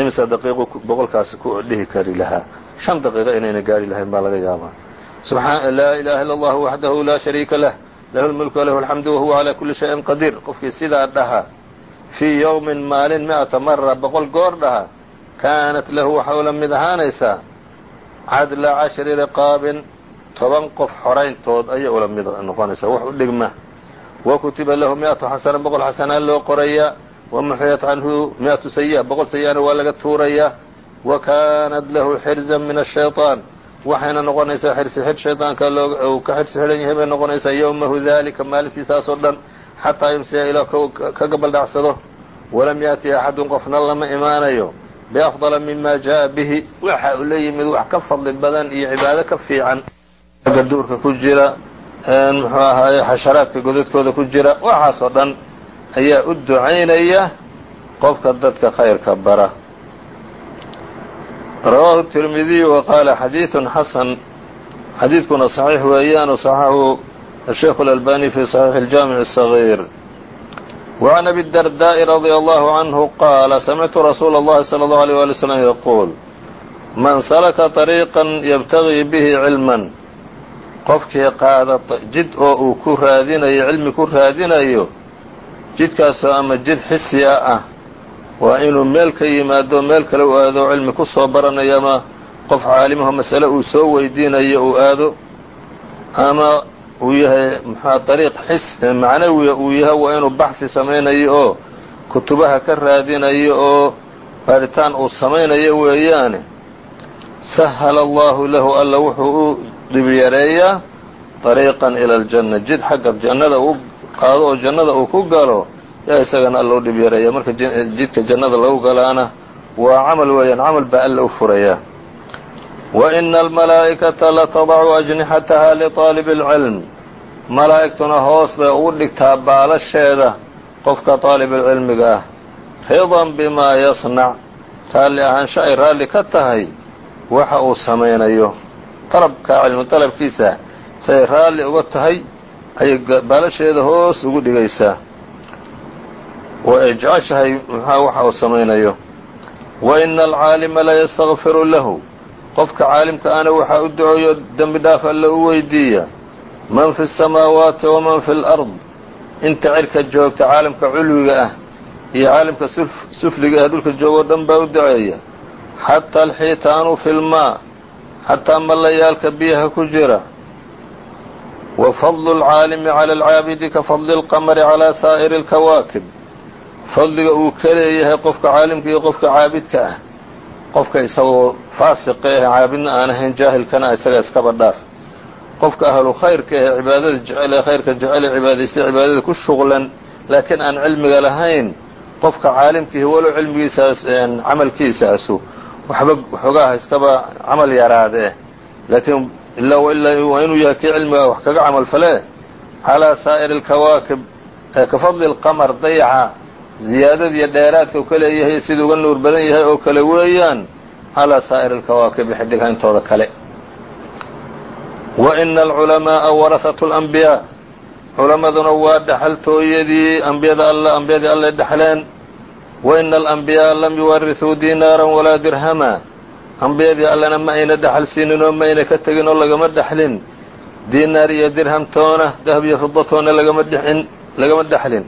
imse daqiiqu boqolkaas ku dhihi kari lahaa شhan daqiiqo inayna gaari lahayn baa laga yaabaa laa ilaha ilا الlah وحdaه laa شhريika lah lahu الmلك وlh الحمد وhuوa عlى كuلi شhيءin qدير qofkii sidaa dhaha fii yowmin maalin mi'ata mara boqol goor dhaha kaanat lahu waxay ula mid ahaanaysaa cadla cashri riqaabin toban qof xorayntood ayay ula mid noqonaysaa wax u dhigma wa kutiba lahu mi-atu xasana boqol xasanaa loo qorayaa wa muxiyat canhu mi-atu sayi'a boqol sayi'ana waa laga tuurayaa wa kaanat lahu xirzan min ashayطaan waxayna noqonaysaa xirsi xidh shaydaanka uu ka xirsi xidhan yahay bay noqonaysaa yowmahu dalika maalintiisaasoo dhan xataa yumsiya ilaa ka gabaldhacsado walam yaأti axadun qofna lama imaanayo biafضala mima jaءa bihi waxa uu la yimid wax ka fadli badan iyo cibaado ka fiican aga duurka ku jira muxuu ahaaye xasharaadka godadkooda ku jira waxaasoo dhan ayaa u ducaynaya qofka dadka khayrka bara rawaahu التirmidiy wa qaala xadiiثun xasan xadiidkuna صaxiix weeyaan صaxaxu الsheikh الأlbani fi صaxiix الjaamiع الصغيir وعn abi الdardaaءi radي allahu canhu qaala samictu rasuula اllahi salى اllahu عalيه wali wslam yaquul man salaka طariiqan ybtagii bihi cilman qofkii qaada jid oo uu ku raadinayo cilmi ku raadinayo jidkaasoo ama jid xisiya ah waa inuu meel ka yimaado meel kale u aado cilmi ku soo baranayo ama qof caalimaho masale uu soo weydiinayo uu aado ama uu yahay mxua ariiq xis macnawiya uu yahay waa inuu baxsi samaynayo oo kutubaha ka raadinayo oo baaritaan uu samaynayo weeyaane. Sahala allahu lahu alla wuxuu u dhibyareeyaa طariiqan ila aljanna jid xagga jannada uu qaado oo jannada uu ku galo yaa isagana alla u dhib yareeya marka jidka jannada lagu galaana waa camal weeyaan camal baa alla u furayaa wa ina almalaa'ikata latadacu ajnixataha liطaalibi اlcilm malaa'igtuna hoos bay ugu dhigtaa baalasheeda qofka طaalibulcilmiga ah ridan bimaa yasnac raalli ahaansho ay raalli ka tahay waxa uu samaynayo dalabka cilmu dalabkiisa say raalli uga tahay ayay baalasheeda hoos ugu dhigaysaa way ay jeceshahay muxaa waxa uu samaynayo wa ina alcaalima layastakfiru lahu qofka caalimka ana waxaa u duceeyo dembi dhaaf alle u weydiiya man fi الsamaawaati waman fi اlأrd inta cirka joogta caalamka culwiga ah iyo caalamka sufliga ah dhulka joogoo dhan baa u duceeya xataa alxiitaanu fi lmaa xataa mallayaalka biyaha ku jira wa fadlu اlcaalimi calى alcaabidi ka fadli اlqamari calى saa'iri اlkawaakib fadliga uu ka leeyahay qofka caalimka iyo qofka caabidka ah qofka isagoo faasiqa ah caabidna aan ahayn jaahilkana isaga iskaba dhaaf qofka ahlu khayrka ahe cibaadada jecel ee khayrka jecel ee cibaadaysta cibaadada ku shuqlan laakiin aan cilmiga lahayn qofka caalimkiihi walow cilmigiisaas camalkiisaasu waxba waxoogaha iskaba camal yaraadee laakiin ilaa waa inuu yahay kii cilmiga wax kaga camal falee calaa saa'iri alkawaakib ee ka fadli lqamar dayaxa ziyaadada iyo dheeraadka u ka leeyahay uga nuur badan yahay oo kale weeyaan calaa saa'iri alkawaakibi xidhiga intooda kale. Wa ina alculamaa'a warahatu alambiyaa culammaduna waa dhaxaltooyadii ambiyada alla ambiyadii allay dhexleen wa ina alambiya'a lam yuwarisuu diinaaran walaa dirhama ambiyadii allana ma ayna dhaxal siinin oo ma ayna ka tegin oo lagama dhexlin diinaar iyo dirhamtoona dahab iyo fidatoona lagama dhexin lagama dhexlin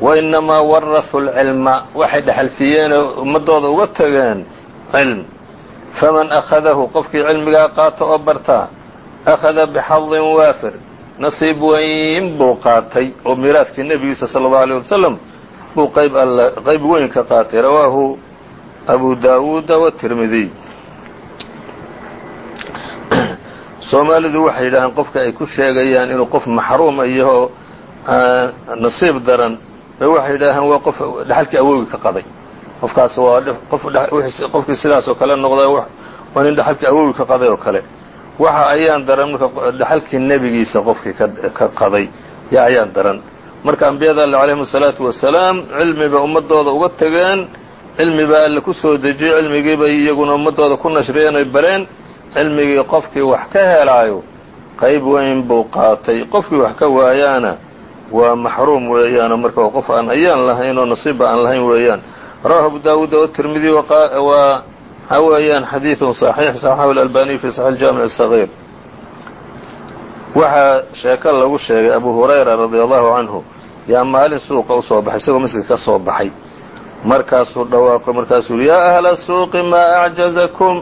wa inamaa warasuu alcilma waxay dhexal siiyeenoo ummaddooda uga tageen cilm faman akhadahu qofkii cilmigaa qaato oo bartaa akhada bixadin waafir nasiib weyn buu qaatay oo miiraadkii nebigiisa sala allau alيyه wasalam buu qayb all qayb weyn ka qaatay rawaahu abu daawuuda watirmidiy soomaalidu waxay yidhaaheen qofka ay ku sheegayaan inuu qof maxruuma yaho nasiib daran bay waxay yidhaaheen waa qof dhaxalkii awoogi ka qaday. Qofkaas waa qofkii sidaas oo kale noqda waa nin dhaxalkii awoogi ka qaday oo kale. Waxa ayaan daran marka dhaxalkii nebigiisa qofkii ka qaday yaa ayaan daran marka ambiyada alle calayhim asalaatu wasalaam cilmi bay ummadooda uga tegeen cilmi baa alle ku soo dejiyey cilmigii bay iyaguna ummadooda ku nashriyeen oy bareen cilmigii qofkii wax ka helaayo qayb weyn buu qaatay qofkii wax ka waayaana waa maxruum weeyaanoo marka qof aan ayaan lahayn oo nasiibba aan lahayn weeyaan rawahu abu daawuud watirmidi waa waxaa weeyaan xadiiثun صaxiix صaxaxu اlalbaniy fi saxi اljaamic الصaغيir waxaa sheeko lagu sheegay abu hurayra radi allahu canhu yaa maalin suuqa u soo baxay isagoo masjidka ka soo baxay markaasuu dhawaaqo markaasuu yhi yaa ahla suuqi maa acjazakum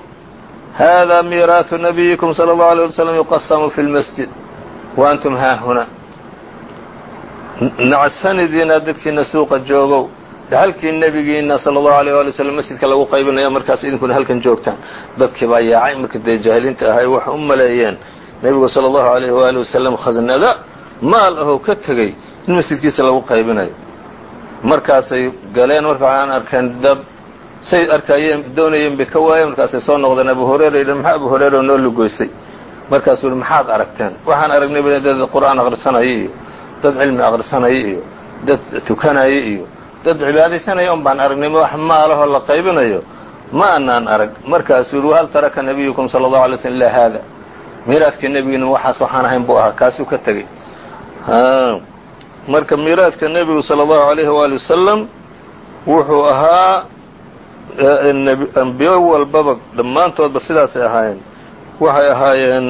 hada miiraaثu nabiyikum salى اllahu alيه waslm yuqasamu fi اlmasjid wa antum haahuna nacsanidiina dadkiina suuqa joogow halkii nebigiina salى اllahu alيه ali wslam masjidka lagu qaybinaya markaas idinkuna halkan joogtaan dadkii baa yaacay marka dee jaahiliinta ahay waxay u maleeyeen nebigu salى اllahu alayh waali wasalam khasnada maal ahoo ka tegey in masjidkiisa lagu qaybinayo. Markaasay galeen marka waxaan arkeen dad say arkayeen doonayeen bay ka waayeen markaasay soo noqdeen abu hurayra yidhi maxaa abu hurayra noo lugoysay? Markaasuu yihi maxaad aragteen? Waxaan aragnay ba dad qur'aan akhrisanaya iyo dad cilmi akhrisanaya iyo dad tukanaya iyo dad cibaadaysanaya un baan aragnay wax maalahoo la qaybinayo? Ma anaan arag. Markaasuu yihi hal taraka nabiyukum sala allahu alay slm ilaa haada miiraadkii nebigiina waxaas waxaan ahayn buu ahaa kaasuu ka tegey marka miiraadka nebigu salى اllahu عalayhi waali wasalam wuxuu ahaa ambiyo walbaba dhammaantoodba sidaasay ahaayeen waxay ahaayeen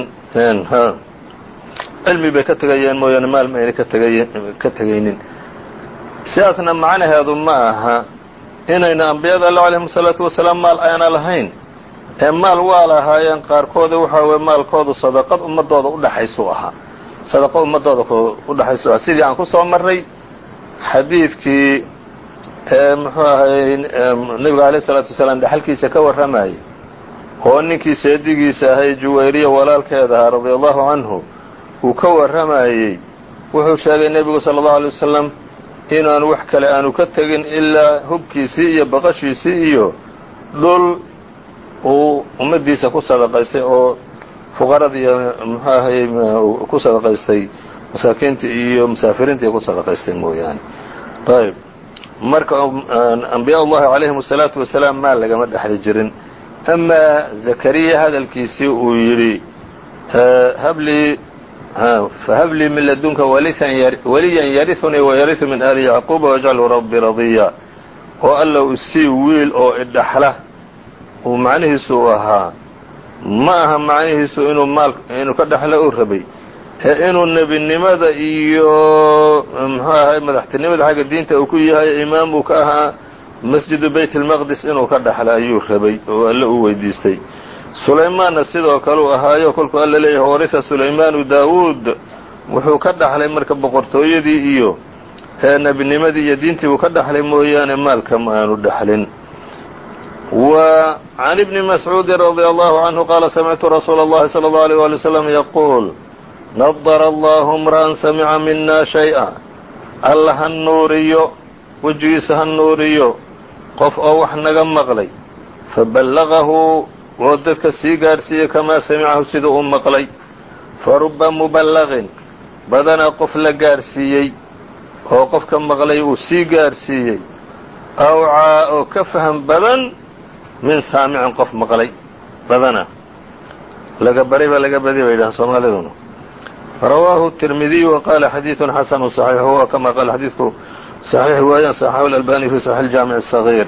cilmi bay ka tegayeen mooyaane maal ma ayna ka tegaynin sidaasna macnaheedu ma aha inayna ambiyada alla alayhim الsalaatu wasalaam maal ayna lahayn ee maal waa lahaayeen qaarkooda waxaa weye maalkoodu sadaqad ummadooda udhaxaysuu ahaa. Sadaqo ummadooda u dhexayso sidii aan ku soo marray xadiidkii muxuu ahay nebiga alayh isalaatu wasalaam dhexalkiisa ka warramayay oo ninkii seedigiisa ahay juwayriya walaalkeeda ahaa radia allahu canhu uu ka warramayey wuxuu sheegay nebigu sala allahu alay wasalam inaanu wax kale aanu ka tegin ilaa hubkiisii iyo baqashiisii iyo dhul uu ummadiisa ku sadaqaystay oo fuqarada muxuu ahay ku sadaqaystay masaakiinta iyo musaafiriinta ku sadaqaystay mooyaane. Ayb marka um, ambiyaa ullahi calayhim asalaatu wasalaam maal lagama dhexli jirin. Amaa zakariya hadalkiisii uu yidhi hablii fahablii min ladunka waliyan yariunii wayariu min aali yacquuba wajcalu rabbi radiya. Oo alla u wiil oo idhaxla uu macnihiisu u ahaa. Ma aha macnihiisu inuu maal inuu ka dhexlo u rabay. Ee inuu nebinimada iyo muxuu ahay madaxtinimada xagga diinta uu ku yahay imaam uu ka ahaa masjidu bayt اlmaqdis inuu ka dhexlo ayuu rabay oo alle u weydiistay. Sulaymaanna sidoo kale u ahaayo kolkuu alla leeyahay warisa sulaymaanu daawuud. Wuxuu ka dhaxlay marka boqortooyadii iyo nebinimadii iyo diintii buu ka dhaxlay mooyaane maalka ma aanu dhexlin وعن بن مسعوud رضي الله عنه qال سمعت رsuuل اللhi صلى الله عليه ولي وسلم يقول نضر الله امرأa سمعa mina شhayئa alla ha nuuriyo wejigiisa ha nuuriyo qof oo wax naga maqlay faballغahu oo dadka sii gaadhsiiyey kamaa samicahu sida uu maqlay faruba muballغin badanaa qof la gaadhsiiyey oo qofka maqlay uu sii gaadhsiiyey awcaa oo ka fahm badan min saamicin qof maqlay badana laga baray baa laga badiy bay yidhahaan soomaaliduna rawaahu التirmidiy wa qaala xadiiثu xasanu صaxiix huwa kama qaala xadiidku صaxiix weeyaan صaxaxu اlalbani fi صaxiix اjaamiع الصغيir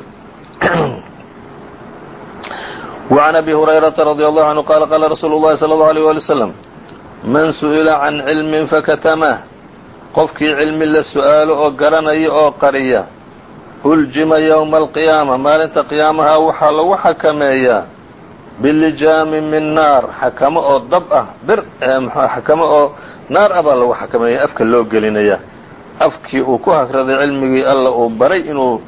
وعn abi هurayraةa radي allahu عanهu qaala qaala rasuulu الlahi slى الlaه عalيه walي wsلم man su'ila can cilmi fakatamah qofkii cilmi la su'aalo oo garanaya oo qariya uljima yowma alqiyaama maalinta qiyaamaha waxaa lagu xakameeyaa bilijaami min naar xakamo oo dab ah bir xakamo oo naar ah baa lagu xakameeya afka loo gelinaya afkii uu ku hagraday cilmigii alla uu baray inuu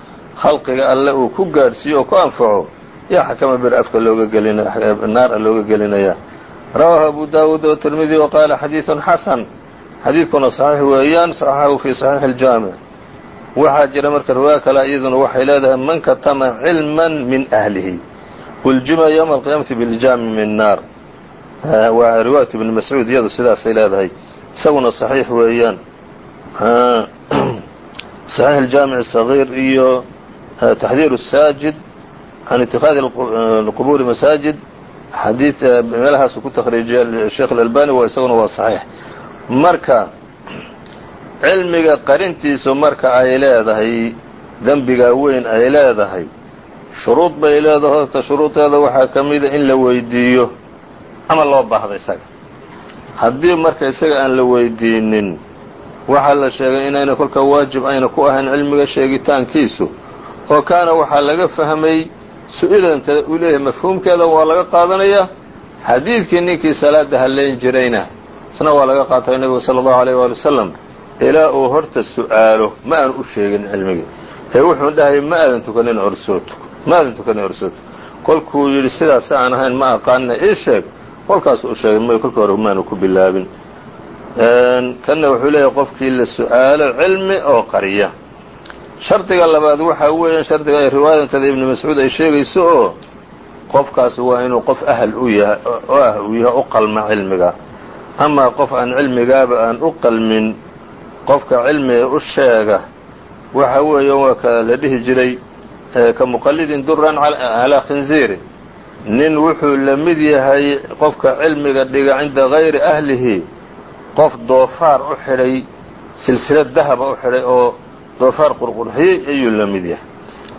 khalqiga alle uu ku gaadhsiiyo oo ku anfaco yaa xakamo bir afka looga gelinaar a looga gelinaya. Rawaahu abu daawuud oo tirmidi wa qaala xadiidun xasan. Xadiidkuna saxiix weeyaan saxaxahu fi saxiixi اljaamic waxaa jira marka riwaayo kale iyaduna waxay leedahay man katama cilman min ahlihi. Uljima ywma alqiyaamati biljaami min naar. Waa riwaayat ibni mascuud iyadu sidaasay leedahay. Isaguna saxiix weeyaan. Saxiix aljaamic asagiir iyo taxdiiru asaajid can itikaadi qubuuri masaajid. Xadiid meelahaasu ku takriijiyay sheekh alalbani isaguna waa saxiix. Marka cilmiga qarintiisu marka ay leedahay dembiga weyn ay leedahay shuruud bay leedahay horta shuruudeeda waxaa ka mida in la weydiiyo ama loo baahda isaga. Haddii marka isaga aan la weydiinin waxaa la sheegay inayna kolka waajib ayna ku ahayn cilmiga sheegitaankiisu oo kaana waxaa laga fahmay su'ilantada uu leeyahay mafhuumkeeda waa laga qaadanayaa xadiidkii ninkii salaada halleyn jirayna isna waa laga qaatay nebigu sala allahu alayh waali wasalam ilaa uu horta su'aalo ma aanu u sheegin cilmigii. Ee wuxuu dhahayay ma aadan tukanin orsootu ma aadan tukanin orsootu kolkuu yidhi sidaas aan ahayn ma aqaanina ii sheeg. Kolkaasuu u sheegay may kolkii hore maanu ku bilaabin. Kanna wuxuu leeyahay qofkii la su'aalo cilmi oo qariya. Shardiga labaad waxaa weeyaan shardiga ay riwaayantada ibni mascuud ay sheegayso oo qofkaas waa inuu qof ahal u yahay ah uu yahay u qalma cilmiga. Amaa qof aan cilmigaaba aan u qalmin qofka cilmiga u sheega waxa weeya waa ka la dhihi jiray ka muqallidin duran calaa khinziirin nin wuxuu la mid yahay qofka cilmiga dhiga cinda gayri ahlihi qof doofaar u xidhay silsilad dahaba u xidhay oo doofaar qurqurxiyey ayuu la mid yahay.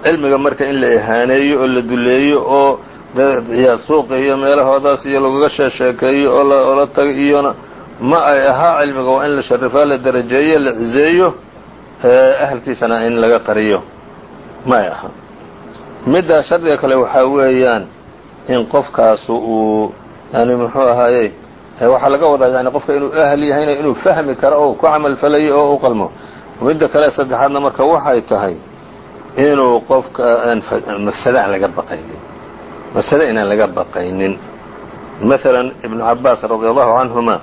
Cilmiga marka in la ihaaneeyo oo la duleeyo oo ciyaad suuqa iyo meelahoodaas iyo lagaga sheesheekeeyo oo la tago iyona ma ay ahaa cilmiga waa in la sharifaa la darajeeyo la ciseeyo ahalkiisana in laga qariyo. Ma ay aha middaa shardiga kale waxaa weeyaan in qofkaasu uu yani muxuu ahaaye waxaa laga wadaa yani qofka inuu ahl yahayna inuu fahmi karo oo ku camal falayo oo u qalmo. Midda kale saddexaadna marka waxay tahay inuu qofka mafsado aan laga baqaynin. Mafsado inaan laga baqaynin. Maalan ibnu cabaas radi allahu canhuma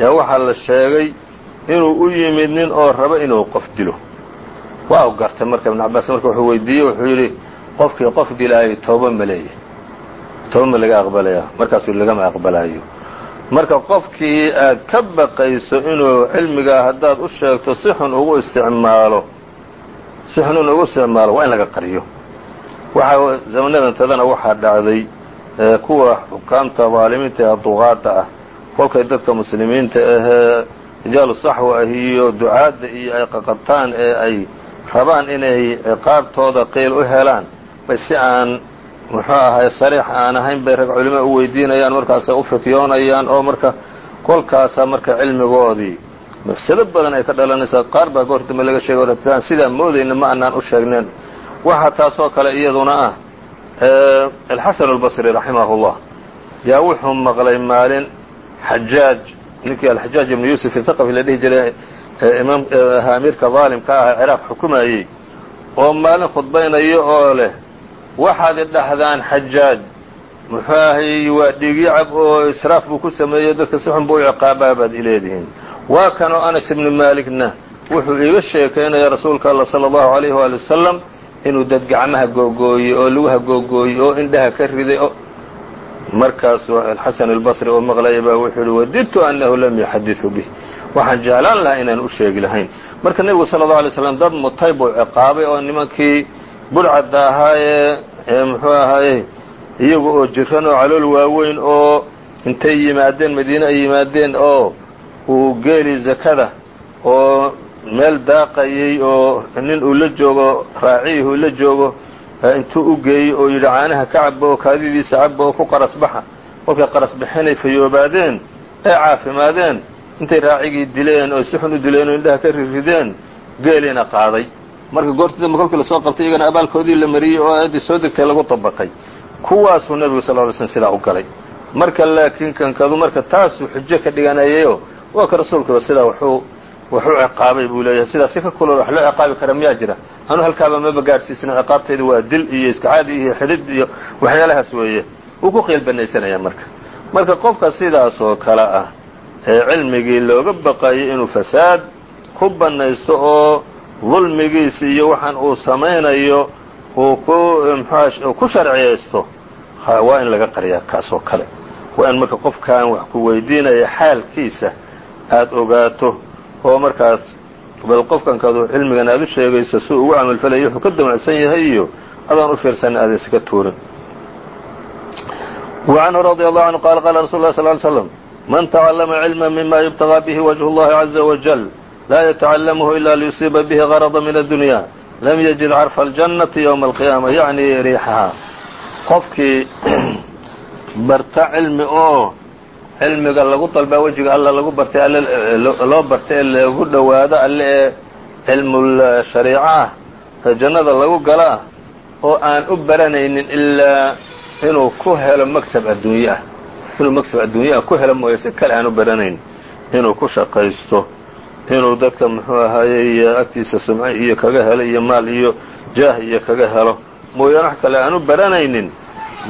yaa waxaa la sheegay inuu u yimid nin oo raba inuu qof dilo. Waa u gartay marka ibnu cabaas marka wuxuu weydiiyey wuxuu yidhi qofkii qof dilaayay tooba ma leeyahy tooba ma laga aqbalaya markaasuu lagama aqbalaayo. Marka qofkii aad ka baqayso inuu cilmigaa haddaad u sheegto si xun ugu isticmaalo si xun in ugu isticmaalo waa in laga qariyo. Waxaa zamanadantadana waxaa dhacday kuwa xukaamta daalimiinta ee duqaada ah kolkay dadka muslimiinta ahee rijaalu saxwa ah iyo ducaadda iyo ay qaqabtaan ee ay rabaan inay ciqaabtooda qiil u helaan. Bay si aan muxuu ahay sariix aan ahayn bay rag culimo u weydiinayaan markaasay u fityoonayaan oo marka kolkaasaa marka cilmigoodii mafsado badan ay ka dhalanaysaa. Qaar baa goor dambe laga sheegay ortaan sidaa moodayna ma anaan u sheegneen waxaa taasoo kale iyaduna ah alxasan albasri raximah اllah yaa wuxuu maqlay maalin xajaaj ninkii alxajaaj ibnu yuusuf ithaqafi la dhihi jiray imaam ahaa amiirka daalimka ah ciraaq xukumayey. Oo maalin khudbaynayo oo leh waxaad idhahdaan xajaaj muxuu ahay waa dhiigyacab oo israaf buu ku sameeyey dadka si xun buu ciqaabaa baad ileedihiin waa kanoo anas ibnu maaligna wuxuu iiga sheekaynaya rasuulka alla sala allahu alayh waali wasalam inuu dad gacmaha googooyey oo lugaha googooyey oo indhaha ka riday oo markaasuu alxasan albasri oo maqlaya baa wuxuu yihi wadidtu annahu lam yuxadiثu bih waxaan jeclaan lahaa inaan u sheegi lahayn. Marka nebigu sala allau alay slam dad mutay buu ciqaabay oo nimankii budhcadda ahaa ee muxuu ahaaye iyagu oo jiran oo calool waaweyn oo intay yimaadeen madiine ay yimaadeen oo uu geeli zakada oo meel daaqayey oo nin uu la joogo raaciyih uu la joogo intuu u geeyey oo yidhi caanaha ka caba oo kaadidiisa caba oo ku qarasbaxa. Kolkay qarasbaxinay fayoobaadeen ee caafimaadeen intay raacigii dileen oo si xun u dileen oo indhaha ka rirideen geeliina qaaday. Marka goortii dambe kolkii la soo qabtay iyagana abaalkoodii la mariyey oo aayaddii soo degtay lagu dabaqay kuwaasuu nebigu sal ly slm sidaa u galay. Marka laakiin kankadu marka taasuu xujo ka dhiganayayo waa ka rasuulkuba sidaa wuxuu wuxuu ciqaabay buu leeyahay. Sidaas si ka kulol wax loo ciqaabi kara miyaa jira? Anu halkaaba maba gaadhsiisno ciqaabtayda waa dil iyo iskacaadi iyo xidhid iyo waxyaalahaas weeye. Wuu ku qiil banaysanaya marka. Marka qofka sidaas oo kale ah ee cilmigii looga baqayay inuu fasaad ku bannaysto oo dulmigiisa iyo waxaan uu samaynayo uu ku sharciyaysto waa in laga qariyaa kaas kale. Waa in marka qofkaan wax ku weydiinaya xaalkiisa aada ogaato oo markaas bal qofkankadu cilmigan aad u sheegayso si ugu camalfalaya wuxuu ka damacsan yahay iyo adaan u fiirsanin aada iska tuurin وعنه رضي الله عنه قال قال رsuل الله صلى اه عليه وسلم من تعلم علما مما يبتغى به وجه الله عزa وجل لا يتعلمه إلا ليصيب به غرضا من الدنيا لم يجد عرف الجنة يوم القيامة يعني ريحها qofkii barta cilmi oo cilmiga lagu dalbaa wejiga alla lagu bartay all loo bartay ee lagu dhowaado alle ee cilmul shariico ah ee jannada lagu gala oo aan u baranaynin ilaa inuu ku helo magsab adduunye ah inuu magsab adduunye ah ku helo mooye si kale aan u baranayn inuu ku shaqaysto inuu dadka muxuu ahaayey agtiisa sumce iyo kaga helo iyo maal iyo jaah iyo kaga helo. Mooyaan wax kale aan u baranaynin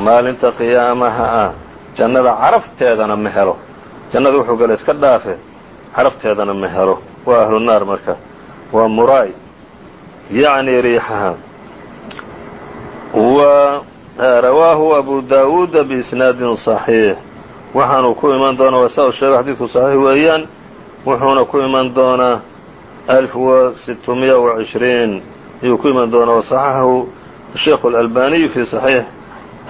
maalinta qiyaamaha ah jannada carafteedana ma helo jannada wuxuu gala iska dhaafe carafteedana ma helo waa ahlu naar marka waa muraay yacni riixaha wa rawaahu abu daawuuda biisnaadin صaxiix waxaanuu ku iman doonaa waa saa u sheego xadiidku صaxiix weeyaan wuxuuna ku iman doonaa ألف وستمية وعشhرين ayuu ku iman doonaa وصaxaxahu الشheikh الألباني في صaحيiح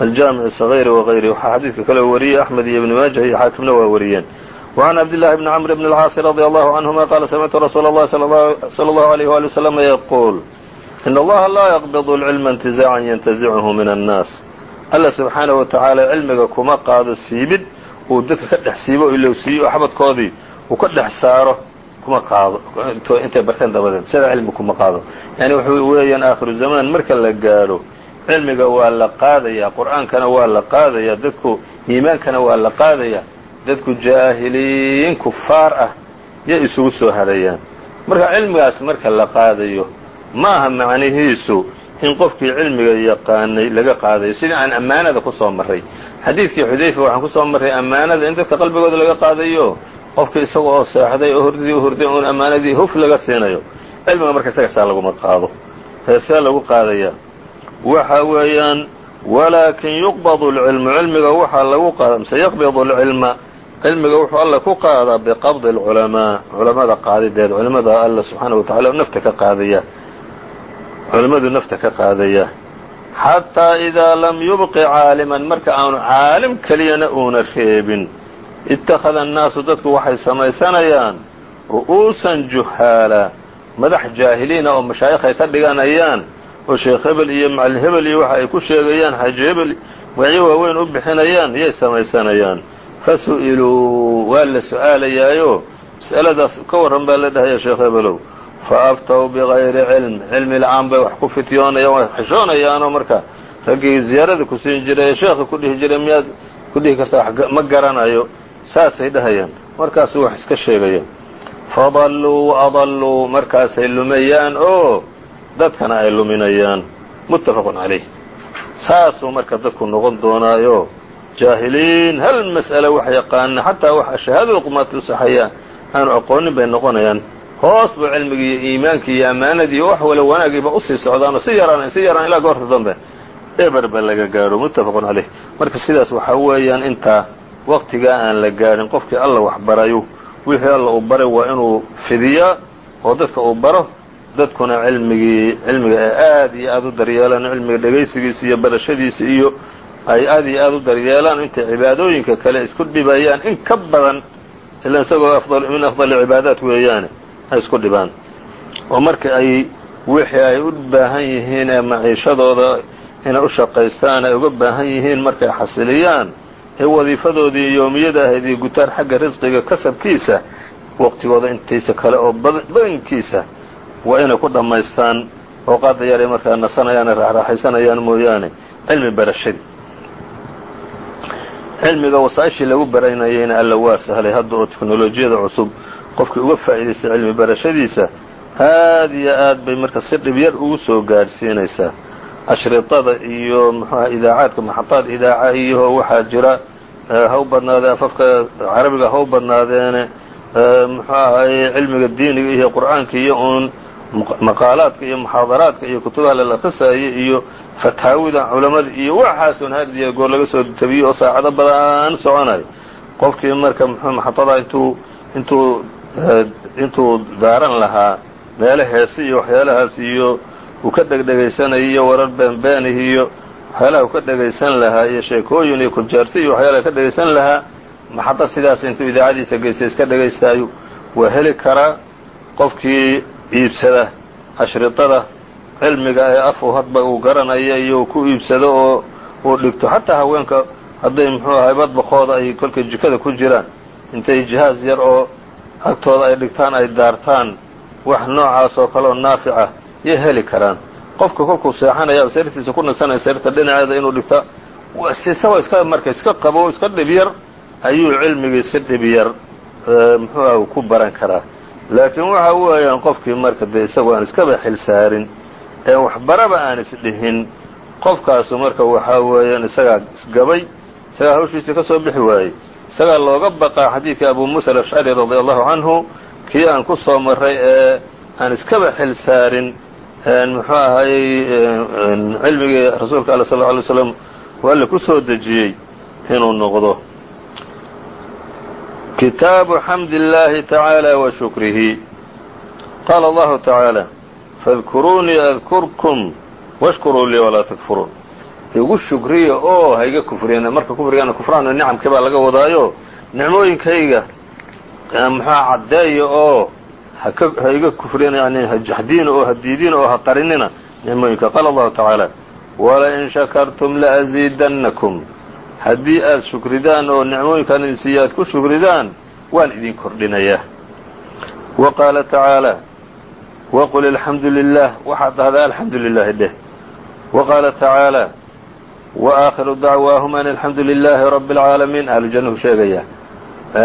الجامع الصغير وغيره waxaa xadiidka kale wariyey أحmed iyo iبن maaجه iyo xaakimna waa wariyeen وعن عبد الله بن عمرو بن العاaص رضي الله عنهما قال سمعت رsuuل الله صلى الله عليه وaلي وسلم يقول إن الlaha laa يqبض العلم انتزاعا ينتزعه من الناس alla سubحaanaه وataعaalى cilmiga kuma qaado siibid uu dadka ka dhex siibo ilowsiiyo axbadkoodii uu ka dhex saaro kuma qaado intay barteen dabadeed sida cilmi kuma qaado yani wuxuu weeyaan aakhiru zamaan marka la gaadho cilmiga waa la qaadayaa qur'aankana waa la qaadayaa dadku iimaankana waa la qaadayaa dadku jaahiliin kufaar ah yay isugu soo hadhayaan marka cilmigaas marka la qaadayo ma aha macnihiisu in qofkii cilmiga yaqaanay laga qaadayo. Sidii aan ammaanada ku soo marray. Xadiidkii xudayfa waxaan ku soo marray ammaanada in dadka qalbigooda laga qaadayo. Qofkii isaga oo seexday oo hurdii u hurday uun ammaanadii huf laga siinayo. Cilmiga marka isaga saa laguma qaado. Heesee lagu qaadaya waxa weeyaan walaakin yuqbadu اlcilmu cilmiga waxaa lagu qaada mise yaqbidu اlcilma cilmiga wuxuu alla ku qaadaa biqabdi اlculamaa culamada qaadideed culimada alla subxaana wa tacala nafta ka qaadaya culimmadu nafta ka qaadaya xataa idaa lam yubqi caaliman marka aanu caalim keliyana uuna reebin ittakhada annaasu dadku waxay samaysanayaan ru'uusan juhaala madax jaahiliina oo mashaayikh ay ka dhiganayaan oo sheekh hebel iyo macallin hebel iyo waxa ay ku sheegayaan xaaji hebel magacyo waaweyn u bixinayaan yay samaysanayaan. Fa su'iluu waa la su'aalayaayo. Mas'aladaas ka warran baa la dhahaya sheekh hebelow. Fa aftaw bigayri cilm. Cilmi la'aan bay wax ku fityoonayaan way xishoonayaanoo marka raggii ziyaarada ku siin jiray ee sheekha ku dhihi jiray miyaad ku dhihi kartaa ma garanayo. Saasay dhahayaan. Markaasuu wax iska sheegaya fadalluu waadalluu markaasay lumayaan oo dadkana ay luminayaan. Muttafaqun calayh. Saasuu marka dadku noqon doonaayo jaahiliin hal mas'ale wax yaqaana xataa wax shahaadada qumaad u saxaya aanu aqoonin bay noqonayaan. Hoos buu cilmigii iyo iimaankii iyo ammaanadii iyo wax wala wanaagiiba u sii socdaanoo si yaraan si yaraan ilaa goorta dambe. Eberba laga gaadho muttafaqun calayh. Marka sidaas waxaa weeyaan intaa waqtigaa aan la gaadhin qofkii alla wax barayo wixii alla uu baray waa inuu fidiyaa oo dadka uu baro dadkuna cilmigii cilmiga ay aad iyo aad u daryeelaan cilmiga dhegaysigiisa iyo barashadiisa iyo ay aad iyo aad u daryeelaan intay cibaadooyinka kale isku dhibayaan in ka badan ila isagoo min afdali cibaadaat weeyaane ay isku dhibaan. Oo marka ay wixii ay u baahan yihiin ee maciishadooda inay u shaqaystaan ay uga baahan yihiin markay xasiliyaan ee wadiifadoodii yoomiyada ahayd iyo gutaan xagga risqiga kasabkiisa waqtigooda intiisa kale oo badankiisa waa inay ku dhammaystaan oo qaadayaray markaa nasanayaan raaxraaxaysanayaan mooyaane cilmi barashadii cilmiga wasaa-ishii lagu baranayayna alla waa sahlay hadda oo teknolojiyada cusub qofkii uga faa'iidaystay cilmi barashadiisa aad iyo aad bay marka si dhib yar ugu soo gaadhsiinaysaa. Ashriطada iyo mxuaha idaacaadka maxadaad idaaca iyo waxaa jira haw badnaadee afafka carabiga haw badnaadeene muxuu ahaye cilmiga diiniga iyo qur'aanka iyo uun maqaalaadka iyo muxaadaraadka iyo kutubaha lalakrisayo iyo fataawida culamada iyo waxaasun had iyo goor laga soo tabiyo oo saacado badan soconayo qofkii marka mxuu maxadadaa intuu intuu intuu daaran lahaa meelo heese iyo waxyaalahaas iyo uu ka dhegdhegaysanayo iyo warar beenbeenih iyo waxyaalaha uu ka dhegaysan lahaa iyo sheekooyin iyo kurjaarti iyo waxyaalaha ka dhegaysan lahaa maxadda sidaas intuu idaacadiisa geystay iska dhegaystaayo waa heli karaa. Qofkii iibsada ashriطada cilmiga ee afu hadba uu garanaya iyo ku iibsado oo uu dhigto. Xataa haweenka hadday muxuu ahay badbakooda ay kolkay jikada ku jiraan intay jihaaz yar oo agtooda ay dhigtaan ay daartaan wax noocaas oo kale oo naafica yay heli karaan. Qofka kolkuu seexanaya sariirtiisa ku nasanaya sariirta dhinaceeda inuu dhigta isagoo iska marka iska qabo iska dhibyar ayuu cilmigii si dhibyar muxuu ah ku baran karaa laakiin waxa weeyaan qofkii marka dee isagoo aan iskaba xil saarin ee waxbaraba aan isdhihin qofkaasu marka waxaa weeyaan isagaa isgabay isagaa hawshiisii ka soo bixi waayey isagaa looga baqaa xadiidkii abu muusa alashcari radia allahu canhu kii aan ku soo maray ee aan iskaba xil saarin muxuu ahayey cilmigii rasuulka alla sal lla alay slam uu alle ku soo dejiyey inuu noqdo kitaabu xamdi الله تعالى wa قال الله allahu tacaala fadkuruunii adkurkum washkuruu ولا walaa takfuruun igu shukriya oo oh, hayga kufriyana marka kufrigaana kufraana nicamkii baa laga wadaayo. Nicmooyinkayga muxua caddeeya oh, oo hayga kufriyana yani hadiina oo ha hadiidiina oo ha qarinina. Nicmooyinka qaala allahu tacaala walain shakartum laaziidannakum haddii aad shukridaan oo nicmooyinkaan idin siiya aad ku shukridaan waan idin kordhinayaa wa qaala tacaala waqul alxamdu lilah waxaad dhahdaa alxamdu lilaahi dheh. Wa qaala tacaala wa aakhiru dacwaahum an alxamdu lilaahi rabbi اlcaalamiin ahlujannahu sheegaya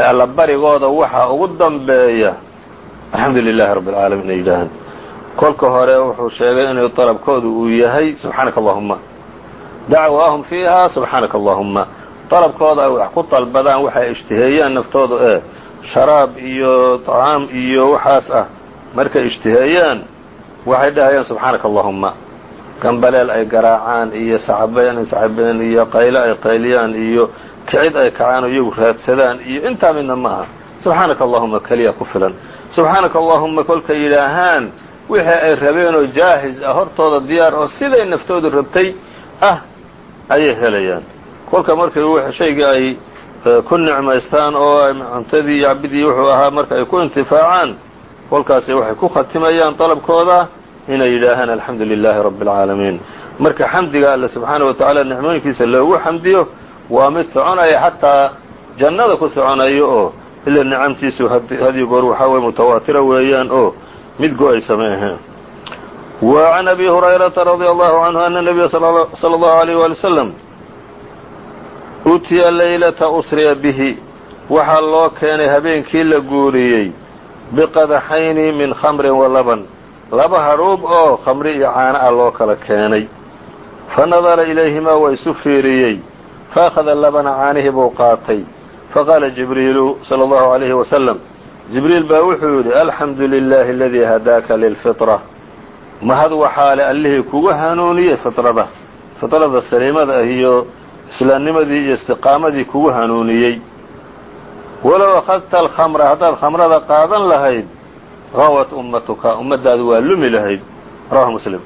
alla barigooda waxaa ugu dambeeya alxamdu lilaahi rabbi اlcaalamiin ay yidhaahaan kolka hore wuxuu sheegay inuu dalabkoodu uu yahay subxaanaka allahuma dacwaahum fiiha subxaanaka allahuma dalabkooda ay wax ku dalbadaan waxay ishtiheeyaan naftooda ee sharaab iyo طacaam iyo waxaas ah markay ishtiheeyaan waxay dhahayaan subxaanaka allahuma gambaleel ay garaacaan iyo sacabeen ay sacabeen iyo qayle ay qayliyaan iyo kicid ay kacaan oo iyagu raadsadaan iyo intaa midna ma aha subxaanaka allahuma keliya ku filan subxaanaka allahuma kolkay yidhaahaan wixii ay rabeenoo jaahis ah hortooda diyaar oo siday naftoodu rabtay ah ayay helayaan. Kolka markay shaygii ay ku nicmaystaan oo cuntadii iyo cabidii wuxuu ahaa marka ay ku intifaacaan kolkaasi waxay ku khatimayaan dalabkooda inay yidhaahaan alxamdu lilaahi rabbi اlcaalamiin marka xamdiga alle subxaana wa tacaala nicmooyinkiisa loogu xamdiyo waa mid soconaya xataa jannada ku soconayo oo ila nicamtiisu hadiyo goor waxaa weye mutawaatira weeyaan oo mid go'aysa ma aheen can abi hurayrata radia allahu canhu ana nabiya sala allahu alayh waali wasalam utiya laylata usriya bihi waxaa loo keenay habeenkii la guuriyey biqadaxayni min khamrin wa laban laba hadhuub oo khamri iyo caano ah loo kala keenay fa nadara ilayhimaa waa isu fiiriyey fa akhada labana caanihii buu qaatay faqaala jibriilu sala allahu alayhi wasalam jibriil baa wuxuu yidhi alxamdu lilaahi aladii hadaaka lilfitra mahad waxaa le allihii kugu hanuuniyey fitrada. Fitrada saliimada ah iyo islaamnimadii iyo istiqaamadii kugu hanuuniyey. Walow akhadta alkhamra haddaad khamrada qaadan lahayd gawat ummatuka ummaddaadu waa lumi lahayd. Rawahu muslim.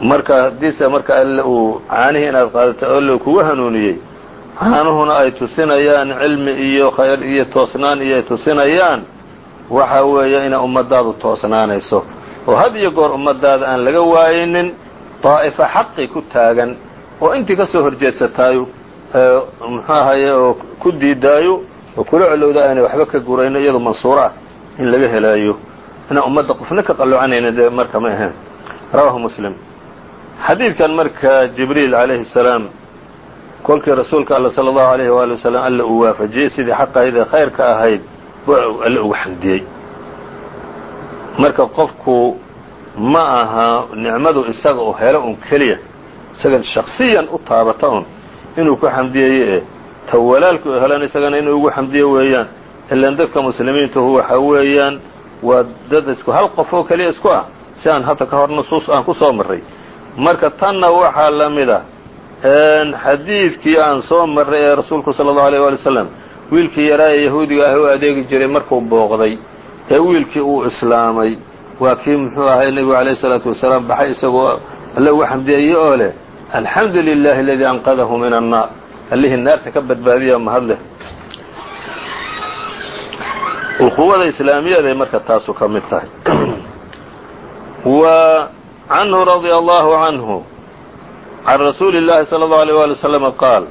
Marka haddiise marka alle uu caanihii inaad qaadato alle kugu hanuuniyey caanuhuna ay tusinayaan cilmi iyo khayr iyo toosnaan iyo ay tusinayaan waxa weeye inay ummaddaadu toosnaanayso oo had iyo goor ummadaada aan laga waayinin daa'ifa xaqi ku taagan oo intii ka soo horjeedsataayo muxuu ahaye oo ku diidaayo oo kula colowda aanay waxba ka gurayno iyadoo mansuuro ah in laga helaayo. Inaan ummadda qofna ka qallocanayna dee marka ma ahaen rawaahu muslim. Xadiidkan marka jibriil calayhi salaam kolkii rasuulka alla sala allahu alayh waali wasalam alla uu waafajiyey sidii xaqahayd ee khayrka ahayd alla ugu xamdiyey marka qofku ma aha nicmadu isaga oo helo un keliya isaga shaksiyan u taabata un inuu ku xamdiyeeyo ee ta walaalku u helan isagana inuu ugu xamdiyo weeyaan. Ilan dadka muslimiintahu waxa weeyaan waa dad isku hal qof oo keliya isku ah si aan hadda ka hor nusuus aan ku soo marray. Marka tanna waxaa la mid a xadiidkii aan soo marray ee rasuulku sala allahu alيyه waali wasalam wiilkii yaraa ee yahuudiga ah u adeegi jiray markuu booqday ee wiilkii uu islaamay waa kii muxuu ahay nebigu alayh الsalaatu wasalaam baxay isagoo alle uga xamdiyeeye oo leh alxamdu lilahi aladii anqadahu min annaar allihii naarta ka badbaadiya mahad leh ukuwada islaamiyaday marka taasu ka mid tahay wa canhu radia allahu canhu can rasuuli اllahi salى اllahu alيyه wali wslam qaal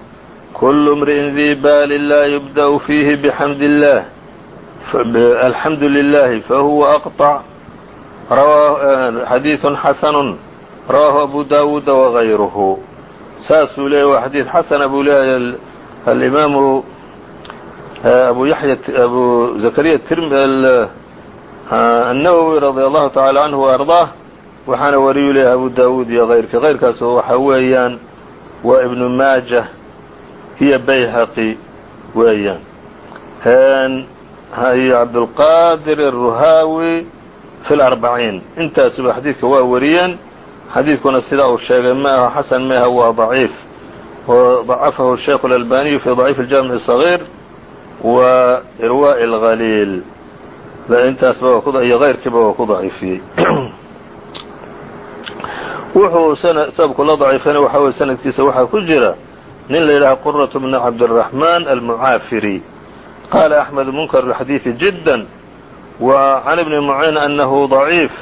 kulu imri'in dii baalin laa yubda'u fiihi bxamdi اllah alxamdu lilahi fahuwa aqطc xadiiثu xasanu rawaahu abu dawuuda wagayruhu saasuu leeyay waa xadiid xasana buu leeyahay alimaamu abu yaya abu zakariya الnawowi radي allahu taعalى canhu وarضaah waxaana wariyuu leeyahay abu dawuud iyo kayrkii kayrkaas waxa weeyaan waa ibnu maajah iyo bayhaqi weeyaan iyo cabdulqaadir الruhaawi fi اlarbaciin intaasuba xadiidka waa wariyeen xadiidkuna sidaa uu sheegay ma aha xasan maaha waa ضaciif وضacafahu الshaykh الأlbaniyu fi ضaciif الjaamiع الصغيir wa irwaaء الغaliil intaasba iyo kayrkiiba waa ku daciifiyey wuxuu sababku la daciifayna waxa weye sanadkiisa waxaa ku jira nin la yidhaha quraة bn cabdالرaحman almucaafiri qaala أxmed munkar الxadiiثi jidا وعn ibni mucayn anahu ضaciif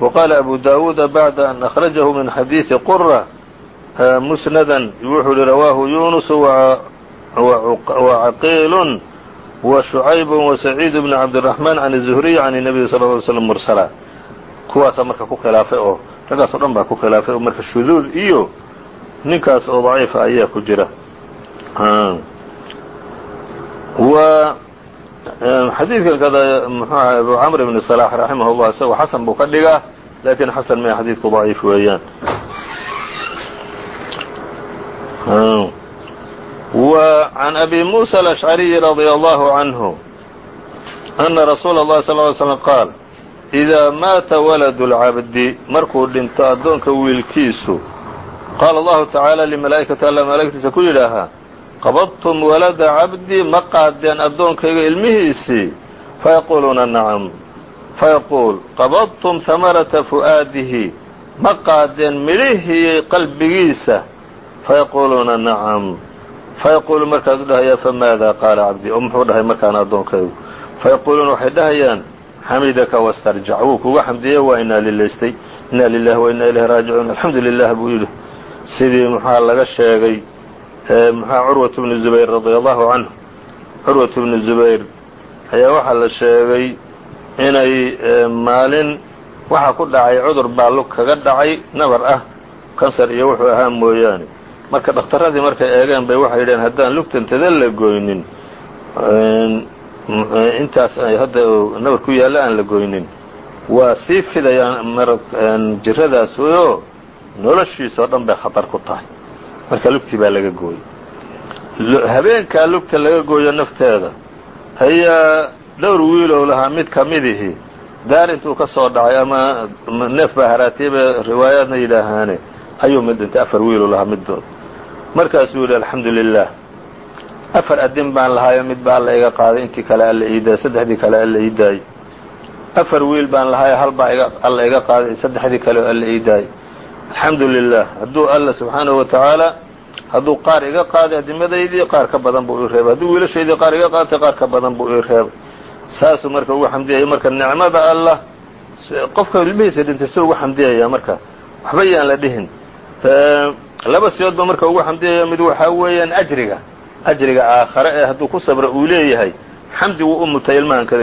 وqala abu dawuuda bacda an أkhrajahu min xadiiثi qura musnada wuxuu hi rawaahu yunus وcaqiil وشhucayb وسacيid بn cabdالرaحman عan الزhriي عan النabiy صلى اه عlي sلم mursala kuwaasaa marka ku khilaafay oo raggaas o dhan baa ku khilaafay oo marka shuduud iyo ninkaas oo ضaciifa ayaa ku jira xadiidkan kada mxu aha abu cmr بn صلاح raximah الlah isagoo xasan buu ka dhigaa lakin xasan maya xadiidku ضaciif weeyaan وعن أbي موسى الأشعري رضي الله عنه أن رsuuل الله صلى اه علي سلم qاaل إذا maata ولد الcabdi markuu dhinto addoonka wiilkiisu qaala الlahu taعaalى لمalaa'ikati alla malaa'igtiisa ku yidhaahaa qabadtum walada cabdii ma qaadeen addoonkayga ilmihiisii? Fayaquuluuna nacam. Fayaquul qabadtum hamarata fu'aadihi ma qaadeen midhihii qalbigiisa? Fayaquuluuna nacam. Fayaquulu markaasuu dhahayaa famaada qaala cabdii oo muxuu dhahay markaan addoonkaygu. Fayaquuluuna waxay dhahayaan xamidaka wastarjac wuu kuga xamdiyey waa inaa lilaystay. Inaa lilahi wa inaa ilayhi raajicuun. Alxamdu lilah buu yidhi. Sidii muxaa laga sheegay muxua curwat bnu zubayr radia allahu canhu curwat bnu zubayr ayaa waxaa la sheegay inay maalin waxaa ku dhacay cudur baa lug kaga dhacay nabar ah kansar iyo wuxuu ahaa mooyaane. Marka dhakhtaradii markay eegeen bay waxay yidhaheen haddaan lugtantada la goynin intaas hadda nabar ku yaalla aan la goynin. Waa sii fidayaan marad jiradaas oo noloshiisa oo dhan bay khatar ku tahay marka lugtii baa laga gooyey habeenkaa lugta laga gooyo nafteeda ayaa dhowr wiilow lahaa mid ka midihii daar intuu ka soo dhacay ama neef baa riwaayaadna yidhaahaane ayuu mid dhintay afar wiilu lahaa middood markaasuu yidhi alxamdu lilah afar adin baan lahaayo mid baa alla iga qaaday intii kale alla ii saddexdii kale alla ii afar wiil baan lahaayo hal baa alla iga qaaday saddexdii kale alla ii alxamdu lilah hadduu alla subxaanahu wa tacaala hadduu qaar iga qaaday adimadaydii qaar ka badan buu ii hadduu wiilashaydii qaar iga qaatay qaar ka badan buu ii saasuu marka ugu xamdiyaya marka nicmada allah qofka ilmihiisa dhintay si ugu xamdiyaya marka. Waxba yaan la dhihin. Laba siyood ba marka ugu xamdiyaya mid waxaa weeyaan ajriga. Ajriga aakhare ee hadduu ku sabra uu leeyahay. Xamdi wuu u mutay ilmahan kada